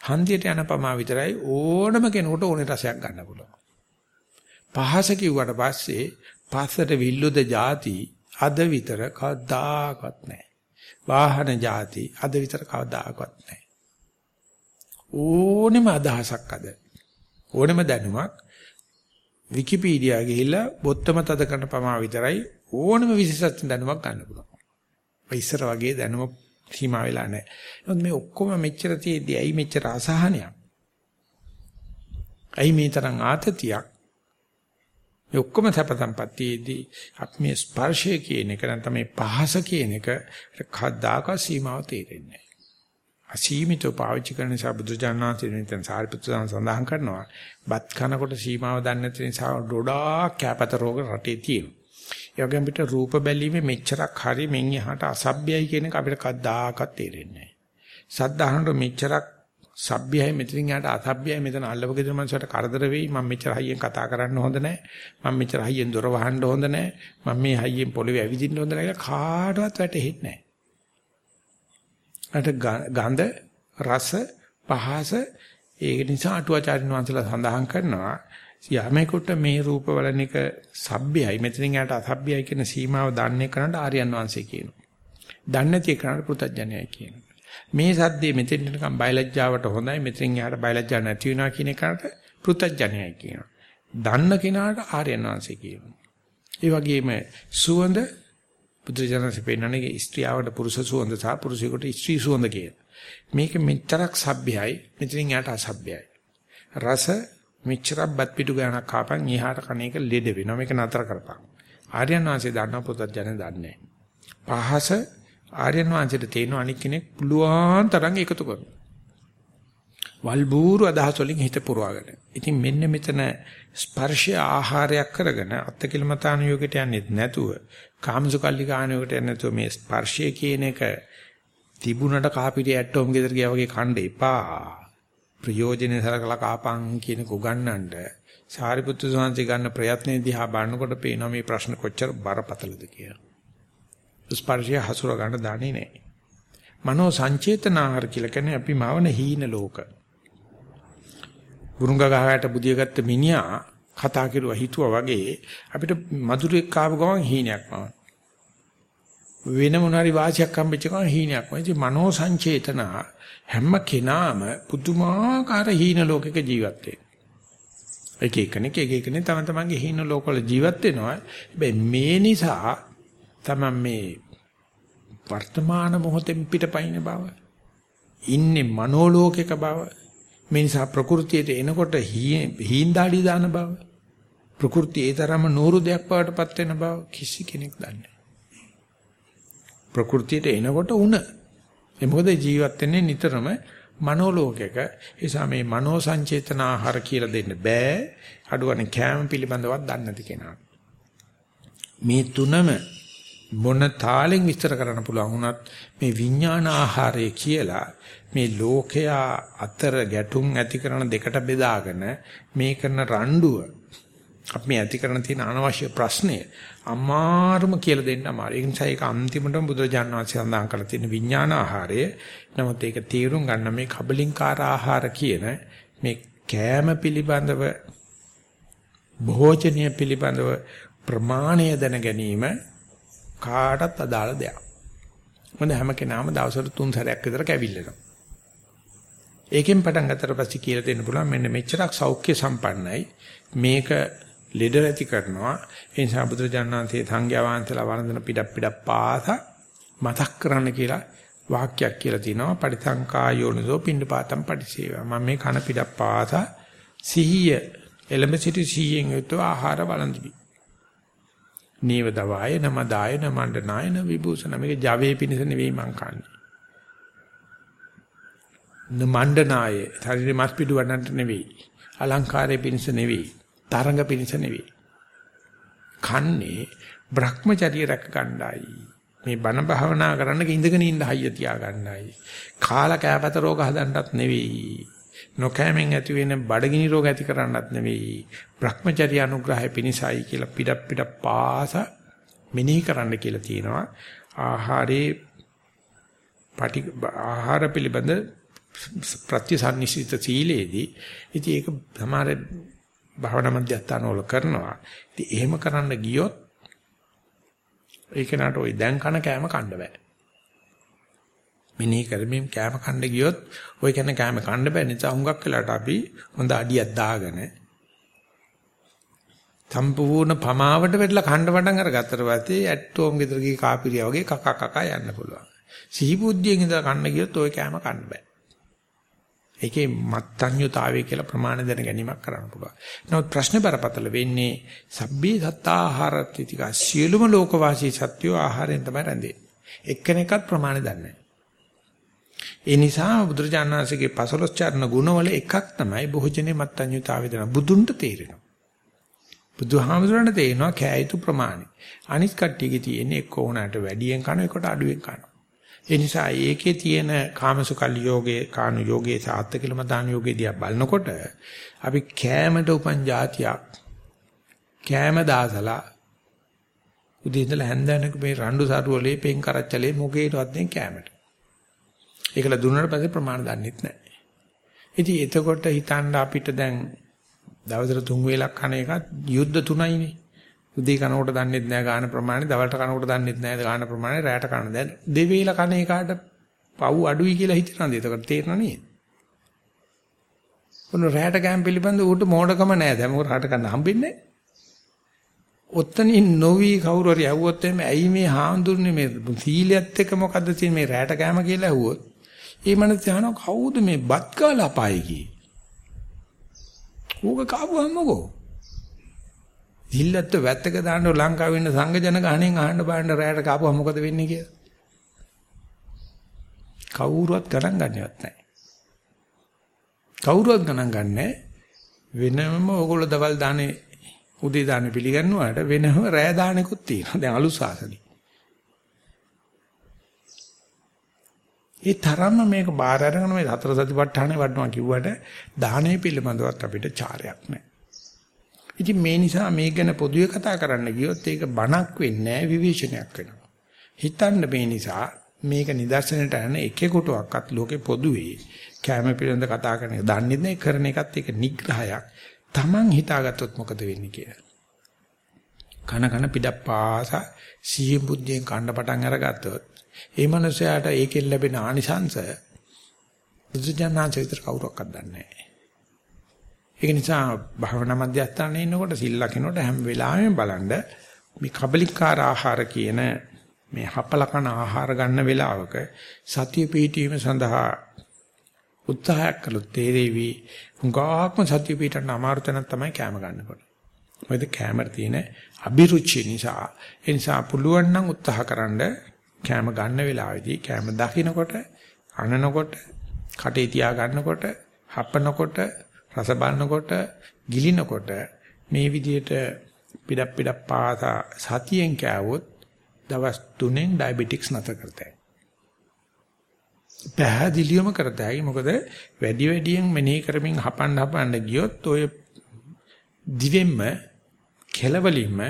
හන්දියට යන පමා විතරයි ඕනම කෙනෙකුට ඕනේ රසයක් ගන්න පුළුවන්. පහස කිව්වට පස්සේ පස්සට විල්ලුද જાති අද විතර කවදාකවත් නැහැ. වාහන જાති අද විතර කවදාකවත් නැහැ. ඕනෙම අදහසක් අද ඕනෙම දැනුමක් විකිපීඩියා ගිහිල්ලා බොත්තම තද කරන පමා විතරයි ඕනෙම විශේෂත්ව දැනුමක් ගන්න පුළුවන්. ඉස්සර වගේ දැනුම සීමා වෙලා නැහැ. නමුත් මේ ඔක්කොම මෙච්චර තියේදී ඇයි මෙච්චර අසහනයක්? ඇයි මේ තරම් ආතතියක්? මේ ඔක්කොම සැප සම්පත්තියේදී අපි මේ ස්පර්ශය කියන එක නැත්නම් මේ පහස කියන එක කද්දාක සීමාව තේරෙන්නේ නැහැ. අසීමිතව පාවිච්චි කරන නිසා බුදුජානනාථේ නිතන් සාරිපුත්‍ර සඳහන් කරනවා. බත් කනකොට සීමාව දන්නේ නැති නිසා ඩොඩා කැපත රෝග රටේ තියෙනවා. ඒ වගේම පිට රූප බැලීමේ මෙච්චරක් හරි මෙන් එහාට අසභ්‍යයි කියන එක අපිට කවදාකවත් තේරෙන්නේ නැහැ. සද්ධාහනර මෙච්චරක් සભ્યයි මෙතනින් යාට අසභ්‍යයි මෙතන අල්ලව ගෙදර මනසට කරදර වෙයි මම මෙච්චර හයියෙන් කතා කරන්න හොඳ නැහැ මම මෙච්චර හයියෙන් දොර වහන්න හොඳ නැහැ මම මේ හයියෙන් පොළවේ ඇවිදින්න හොඳ නැහැ කියලා කාටවත් වැටහෙන්නේ නැහැ අර ගඳ රස පහස ඒක නිසා අටුවාචාරින් වංශලා සඳහන් කරනවා යමෙකුට මේ රූප වලන එක සભ્યයි මෙතනින් යට අසભ્યයි කියන සීමාව දන්නේ කරන්න ආර්යයන් වංශය කියනවා. දන්නේ නැති කරන්න පෘථජ්ජනයයි කියනවා. මේ සද්දේ මෙතෙන් නිකන් බයලජ්ජාවට හොඳයි මෙතෙන් යට බයලජ්ජා නැති වෙනවා කියන එකට පෘථජ්ජනයයි කියනවා. දන්න කෙනාට ආර්යයන් වංශය කියනවා. ඒ වගේම සුවඳ බුදුරජාණන්සේ පෙන්නන්නේ ස්ත්‍රියවට පුරුෂ සුවඳ සහ පුරුෂයෙකුට ස්ත්‍රී සුවඳ කියලා. මේක මෙච්චරක් සભ્યයි, මෙතනින් යට අසભ્યයි. රස මෙච්චරක් බත් පිටු ගානක් කාපන් ඊහාට කණේක ලෙඩ වෙනවා. මේක නතර කරපන්. ආර්යයන් වහන්සේ දන්නා පොතත් ජන දන්නේ පහස ආර්යයන් වහන්සේට තේන අනික් කෙනෙක් පුළුවන් තරම් එකතු කරනවා. වල්බూరు අදහස් වලින් හිත පුරවාගෙන. ඉතින් මෙන්න මෙතන ස්පර්ශ ආහාරයක් කරගෙන අත්කිලමතාන යෝගයට යන්නේ නැතුව කාමසුකල්ලිකාන යෝගයට යන්නේ නැතුව මේ ස්පර්ශය කියන එක තිබුණට කාපිරිය ඇට්ටෝම් ගෙදර ගියා වගේ කණ්ඩ එපා. ප්‍රයෝජනේ සලකලා කාපන් කියන කුගන්නන්න සාරිපුත්තු සෝන්සේ ගන්න ප්‍රයත්නේ දිහා බලනකොට පේනවා මේ ප්‍රශ්න කොච්චර බරපතලද කියලා. ස්පර්ශය හසුර ගන්න දන්නේ නැහැ. මනෝ සංචේතනාහාර කියලා කියන්නේ අපි මවන හීන ලෝක. බුරුංග ගහකට බුදිය ගත්ත මිනිහා කතා කරුවා හිතුවා වගේ අපිට මధుරෙක් ආව ගමන් හීනයක් මවන. වෙන මොනාරි වාසියක් හම්බෙච්ච ගමන් හීනයක් මවන. ඉතින් මනෝ සංචේතන හැම කෙනාම පුදුමාකාර හීන ලෝකයක ජීවත් වෙනවා. එක එකෙනෙක් එක එකනේ තම තමන්ගේ හීන ලෝකවල ජීවත් වෙනවා. හැබැයි මේ නිසා තමන් මේ වර්තමාන මොහොතෙන් පිටපයින් බව ඉන්නේ මනෝලෝකයක බව මේ නිසා ප්‍රകൃතියට එනකොට හීන්දාඩි දාන බව ප්‍රകෘති ඒ තරම්ම නూరు දෙයක් බවටපත් වෙන බව කිසි කෙනෙක් දන්නේ නැහැ. ප්‍රകൃතියට එනකොට උන. ඒ මොකද ජීවත් වෙන්නේ නිතරම මනෝලෝකයක. ඒසා මේ මනෝ සංචේතන ආහාර කියලා දෙන්න බෑ. අඩුවන කෑම පිළිබඳවත් දන්නේ නැති කෙනා. මේ තුනම මොන තාලෙන් විස්තර කරන්න පුළුවන් වුණත් මේ විඥාන ආහාරය කියලා මේ ලෝකයා අතර ගැටුම් ඇති කරන දෙකට බෙදාගෙන මේ කරන රණ්ඩුව අපි ඇති කරන තියෙන අනවශ්‍ය ප්‍රශ්නය අමාරුම කියලා දෙන්න අමාරුයි. ඒ නිසා ඒක අන්තිමටම බුදුරජාණන් වහන්සේ සඳහන් කරලා තියෙන විඥාන ආහාරය. නමුත් ඒක තීරුම් ගන්න මේ කබලින්කාර ආහාර කියන මේ කෑම පිළිබඳව භෝජනීය පිළිබඳව ප්‍රමාණය දැන ගැනීම කාටත් අදාළ දෙයක්. මොකද හැම කෙනාම දවසට තුන් සැරයක් විතර කැවිල්ලනවා. ඒකෙන් පටන් ගත්තට පස්සේ කියලා දෙන්න පුළුවන් මෙන්න මෙච්චරක් සෞඛ්‍ය සම්පන්නයි මේක ලෙඩ ඇති කරනවා ඒ නිසා බුදුරජාණන්සේ සංඝයා වහන්සේලා වන්දන පිටක් පිටක් පාස මතක් කරන්න කියලා වාක්‍යයක් කියලා තිනවා පරිසංකායෝනිසෝ පින්නපාතම් පටිසේවා මම මේ කන පිටක් පාස සිහිය එළඹ සිටි සිහියෙන් යුතුව ආහාර වළඳිමි නීව දවාය නම දාය නමණ්ඩනාය න විභූෂණ මේක ජවයේ පිණිස නෙවෙයි මං කන්නේ. නමණ්ඩනාය ශරීරෙ මස් පිටු වඩන්නට නෙවෙයි. අලංකාරයේ පිණිස නෙවෙයි. තරංග පිණිස නෙවෙයි. කන්නේ Brahmacharya රැක ගන්නයි. මේ බණ භාවනා කරන්න ඉඳගෙන ඉන්න හයිය තියා ගන්නයි. කාල කෑපත රෝග හදන්නත් නෙවෙයි. නොකෑමෙන් ඇති වෙන බඩගිනි රෝග ඇති කරන්නත් නෙවෙයි. Brahmacharya අනුග්‍රහය පිණිසයි කියලා පිට පිට පාස මෙනෙහි කරන්න කියලා තියෙනවා. ආහාරේ පටි ආහාර පිළිබඳ ප්‍රත්‍යසන්නිසිත සීලේදී ඉතින් ඒක සමහර භාවනා මධ්‍යස්ථානවල කරනවා. ඉතින් එහෙම කරන්න ගියොත් ඒ කෙනාට ওই දැන් කන කෑම කන්න බෑ. මිනී කරමින් කෑම කන්න ගියොත් ওই කෙන කෑම කන්න බෑ නිසා හුඟක් වෙලාට අපි හොඳ අඩියක් දාගෙන සම්පූර්ණ පමාවට වෙట్లా කණ්ඩ වඩන් අරගත්තට පස්සේ ඇට්ටෝම් ගෙදර ගිහ කාපිරියා වගේ කක කක යන්න පුළුවන්. සිහි බුද්ධියෙන් ඉඳලා කන්න ගියොත් ওই කෑම කන්න බෑ. ඒකේ මත්ඤ්‍යතාවය කියලා ප්‍රමාණ දැන ගැනීමක් කරන්න පුළුවන්. නමුත් ප්‍රශ්නේ බරපතල වෙන්නේ සබ්බේ සත්තාහාරති ටික සියලුම ලෝකවාසී සත්‍යෝ ආහාරයෙන් තමයි රැඳෙන්නේ. එක්කෙනෙක්වත් ප්‍රමාණ දන්නේ නැහැ. ඒ නිසා බුදුරජාණන් වහන්සේගේ පසළොස් චරණ ගුණවල එකක් තමයි බොහෝජනේ මත්ඤ්‍යතාවය දෙන බුදුන්ට තේරෙනවා. බුදුහාමුදුරන්ට තේරෙනවා කෑයුතු ප්‍රමාණය. අනිත් කට්ටියගේ තියෙන්නේ එක්ක ඕනකට වැඩියෙන් කන එකට අඩුවෙන් කනවා. ඒ නිසා ඒකේ තියෙන කාමසුකල් යෝගේ කානු යෝගේ සාත්තකිලම දාන යෝගේ දිහා බලනකොට අපි කෑමට උපන් જાතියක් කෑම දාසලා උදේ ඉඳලා හැන්දෑනක මේ රණ්ඩු සරුවලේ පෙන් කරච්චලේ මොකේටවත් නේ කෑමට. ඒකල දුන්නාට පස්සේ ප්‍රමාණ දන්නෙත් නැහැ. ඉතින් එතකොට හිතන්න අපිට දැන් දවසට තුන් වේලක් කන එකත් යුද්ධ තුනයිනේ. උදේ කනකොට දන්නෙත් නෑ ගාන ප්‍රමාණය, දවල්ට කනකොට දන්නෙත් නෑ ගාන ප්‍රමාණය, රැයට කන දැන් දෙවේල කන එකට පව් අඩුයි කියලා හිතනද? එතකොට තේරෙනව නේද? උන රැයට ගෑම් පිළිබඳ ඌට මෝඩකම නෑ. දැන් මොකද රැයට කන්න හම්බෙන්නේ නෑ. ඔත්තනින් නොවි කවුරු හරි ඇහුවොත් එimhe ඇයි මේ හාඳුන්නේ මේ සීලියත් එක්ක මොකද්ද තියෙන්නේ මේ රැයට කෑම කියලා ඇහුවොත් ඒ මනස යනවා කවුද මේ බත් කාලා අපායි කී ඌක කාපුවම්මකෝ. දිල්ලත් වැත්තක දාන්න ලංකාවේ ඉන්න සංඝ ජන ගහණෙන් අහන්න බලන්න රැයට කාපුවා මොකද වෙන්නේ කියලා. කවුරුවත් ගණන් ගන්නවත් නැහැ. කවුරුවත් ගණන් ගන්නෑ වෙනම ඕගොල්ලෝ දවල් දානේ උදේ දානේ පිළිගන්නුවාට වෙනම රෑ දානෙකුත් තියෙනවා. දැන් අලුත් සාසනේ. ඒ තරම්ම මේක බාර අරගෙන මේ හතර සතිපට්ඨානේ වඩනවා කිව්වට දාහනේ පිළිබඳවත් අපිට චාරයක් නැහැ. ඉතින් මේ නිසා මේ ගැන පොදුවේ කතා කරන්න ගියොත් ඒක බණක් වෙන්නේ නැහැ විවේචනයක් වෙනවා. හිතන්න මේ නිසා මේක නිදර්ශනයට අරන එකෙකුටවත් ලෝකේ පොදුවේ කැම පිළිබඳ කතා කරන එක දන්නේ නැහැ කරන එකත් ඒක නිග්‍රහයක්. Taman හිතාගත්තොත් මොකද වෙන්නේ කියලා. කන කන පිටප්පාස සිහිය බුද්ධියෙන් කන්න පටන් අරගත්තොත් ඒ මනුස්සයාට ඒකෙන් ලැබෙන ආනිසංස බුදුජානනාංශ විතර කවුරක්වත් දන්නේ නැහැ. ඒක නිසා භාවනා මධ්‍යස්ථානයේ ඉන්නකොට සිල් ලකිනකොට හැම වෙලාවෙම බලන්න මේ කබලිකාර ආහාර කියන මේ හපලකන ආහාර ගන්න වෙලාවක සතිය පිහිටීම සඳහා උත්සාහයක් කළොත් තේරෙවි හුඟාක්ම සතිය පිහිටන්න අමාරු තැනක් තමයි කැම ගන්නකොට. මොකද කැමර තියෙන අභිරුචි නිසා ඒ නිසා පුළුවන් නම් උත්සාහකරනද කැම ගන්න වෙලාවේදී කැම දකින්නකොට අනනකොට කටේ තියා ගන්නකොට හපනකොට රස බලනකොට ගිලිනකොට මේ විදිහට පිටක් පිටක් පාසා සතියෙන් කෑවොත් දවස් 3න් ඩයබටික්ස් නැතර කරතයි. පැහැදිලිවම කරතයි මොකද වැඩි වැඩියෙන් මෙනෙහි කරමින් හපන්න හපන්න ගියොත් ඔය දිවෙන්න කෙලවලින්ම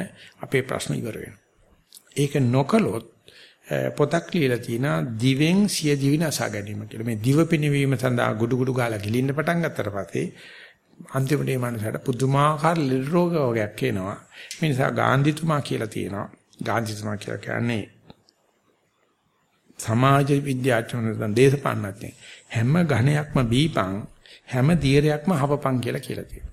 අපේ ප්‍රශ්න ඉවර වෙනවා. ඒක නොකළොත් පොතක් ලියලා තියෙනවා දිවෙන් සිය දිවින අසා ගැනීම කියලා. මේ දිව පිනවීම සඳහා ගුඩු ගුඩු ගාලා ගිලින්න පටන් ගත්තට පස්සේ අන්තිමට මේ මනසට පුදුමාකාර ලෙඩ රෝග වගේක් එනවා. මේ නිසා ගාන්ධිතුමා කියලා තියෙනවා. ගාන්ධිතුමා කියලා කියන්නේ සමාජ විද්‍යාඥයන් දේශපාලනඥයන් හැම ඝණයක්ම බීපං හැම දියරයක්ම හපපං කියලා කියලා තියෙනවා.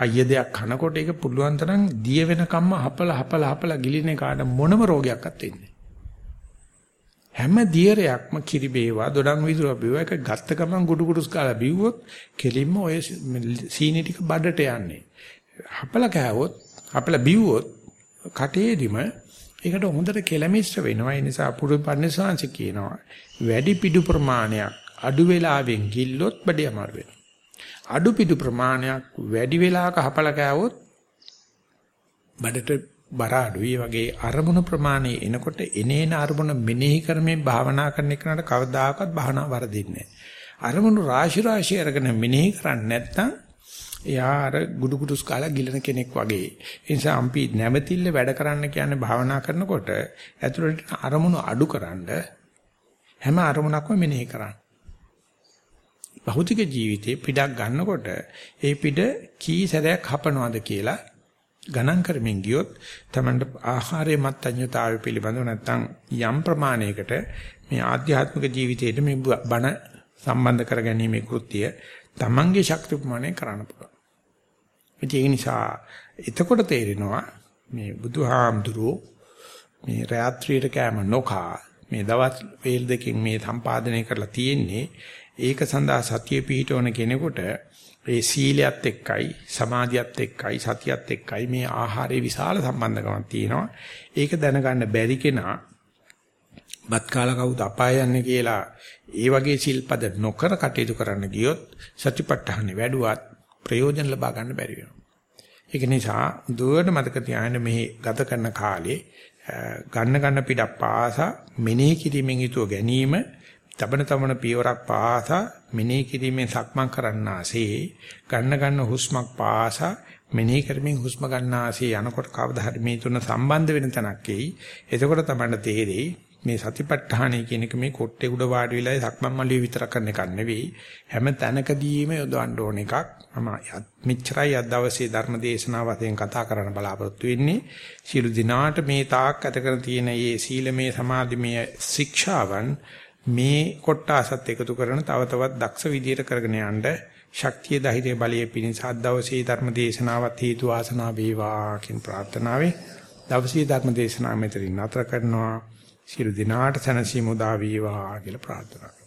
හයිය දෙයක් කනකොට ඒක පුළුවන් තරම් දිය වෙනකම්ම හපල හපල හපල ගිලින කාට මොනම රෝගයක්වත් එන්නේ හැම දියරයක්ම කිරි බේවා දොඩම් විදුර බේවා. එක ගත්ත ගමන් ගුඩු ගුඩුස් කාලා බිව්වොත් කෙලින්ම ඔය සීනි ටික බඩට යන්නේ. හපල කෑවොත් හපල බිව්වොත් කටේදිම ඒකට හොඳට කෙලමිස්ට් වෙනවා. ඒ නිසා පුරු පන්නසාංශ කියනවා වැඩි පිටු ප්‍රමාණයක් අඩු වෙලාවෙන් ගිල්ලොත් බඩේ අමාරු වෙනවා. අඩු පිටු ප්‍රමාණයක් වැඩි වෙලාවක හපල කෑවොත් බඩට බර අඩුයි වගේ අරමුණු ප්‍රමාණය එනකොට එනේන අරමුණ මෙනෙහි කරමින් භාවනා කරන එකට කවදාකවත් භාවනා වරදින්නේ අරමුණු රාශි රාශි අරගෙන මෙනෙහි කරන්නේ නැත්නම් එයා අර ගුඩු ගුඩුස් කාලා ගිලන කෙනෙක් වගේ. ඒ නිසා අපි නැවතිල්ල වැඩ කරන්න කියන්නේ භාවනා කරනකොට ඇතුළට අරමුණු අඩුකරනද හැම අරමුණක්ම මෙනෙහි කරන්න. භෞතික ජීවිතේ පිටක් ගන්නකොට ඒ පිට කී සැරයක් හපනවද කියලා ගණන් කරමින් ගියොත් තමන්ට ආහාරයේ මත්ඤ්‍යතාවය පිළිබඳව නැත්නම් යම් ප්‍රමාණයකට මේ ආධ්‍යාත්මික ජීවිතයේ මේ බණ සම්බන්ධ කරගැනීමේ කෘත්‍යය තමන්ගේ ශක්ති ප්‍රමාණය කරන්න පුළුවන්. ඒ නිසා එතකොට තේරෙනවා මේ බුදුහාමුදුරුවෝ මේ රාත්‍රියට කැම නොකා මේ දවස් වේල් දෙකෙන් මේ සම්පාදනය කරලා තියෙන්නේ ඒක සඳහා සතිය පිහිටවන කෙනෙකුට ඒ සීලයත් එක්කයි සමාධියත් එක්කයි සතියත් එක්කයි මේ ආහාරයේ විශාල සම්බන්ධකමක් තියෙනවා. ඒක දැනගන්න බැරි කෙනා බත් කාලා කවුද අපාය යන්නේ කියලා ඒ වගේ සිල්පද නොකර කටයුතු කරන්න ගියොත් සතිපට්ඨානෙ වැඩුවත් ප්‍රයෝජන ලබා ගන්න බැරි වෙනවා. ඒක නිසා දුවට මතක තියාගන්න මේ ගත කරන කාලේ ගන්න ගන්න පිටක් පාසා මෙනෙහි කිරීමෙන් යුතුව ගැනීම තබන තබන පියවරක් පාසා මෙනෙහි කිරීමෙන් සක්මන් කරන්නාසේ ගන්න ගන්න හුස්මක් පාසා මෙනෙහි කරමින් හුස්ම ගන්නාසේ යනකොට කවදා හරි මේ තුන සම්බන්ධ වෙන තැනක් එයි. එතකොට තමයි තේරෙයි මේ සතිපට්ඨානය කියන එක මේ කොට්ටේ උඩ වාඩි වෙලා සක්මන් මල්ලිය විතර කරන එකක් නෙවෙයි. හැම තැනකදීම යොදවන්න ඕන එකක්. මම මෙච්චරයි අද දවසේ ධර්ම දේශනාව වශයෙන් කතා කරන්න බලාපොරොත්තු වෙන්නේ. සීල දිනාට මේ තාක් අත කර තියෙන මේ සීලමය සමාධිමය ශික්ෂාවන් මේ කොට්ටාසත් එකතු කරන තව තවත් දක්ෂ විදියට කරගෙන යන්න ශක්තිය ධෛර්ය බලයේ පිණිස අද දවසේ ධර්ම දේශනාවත් හේතු ආසනා වේවා කියන ප්‍රාර්ථනාවෙන් දවසේ ධර්ම දේශනාව මෙතනින් නතර කරනවා. සියලු දිනාට සැනසීම උදා වේවා කියලා ප්‍රාර්ථනා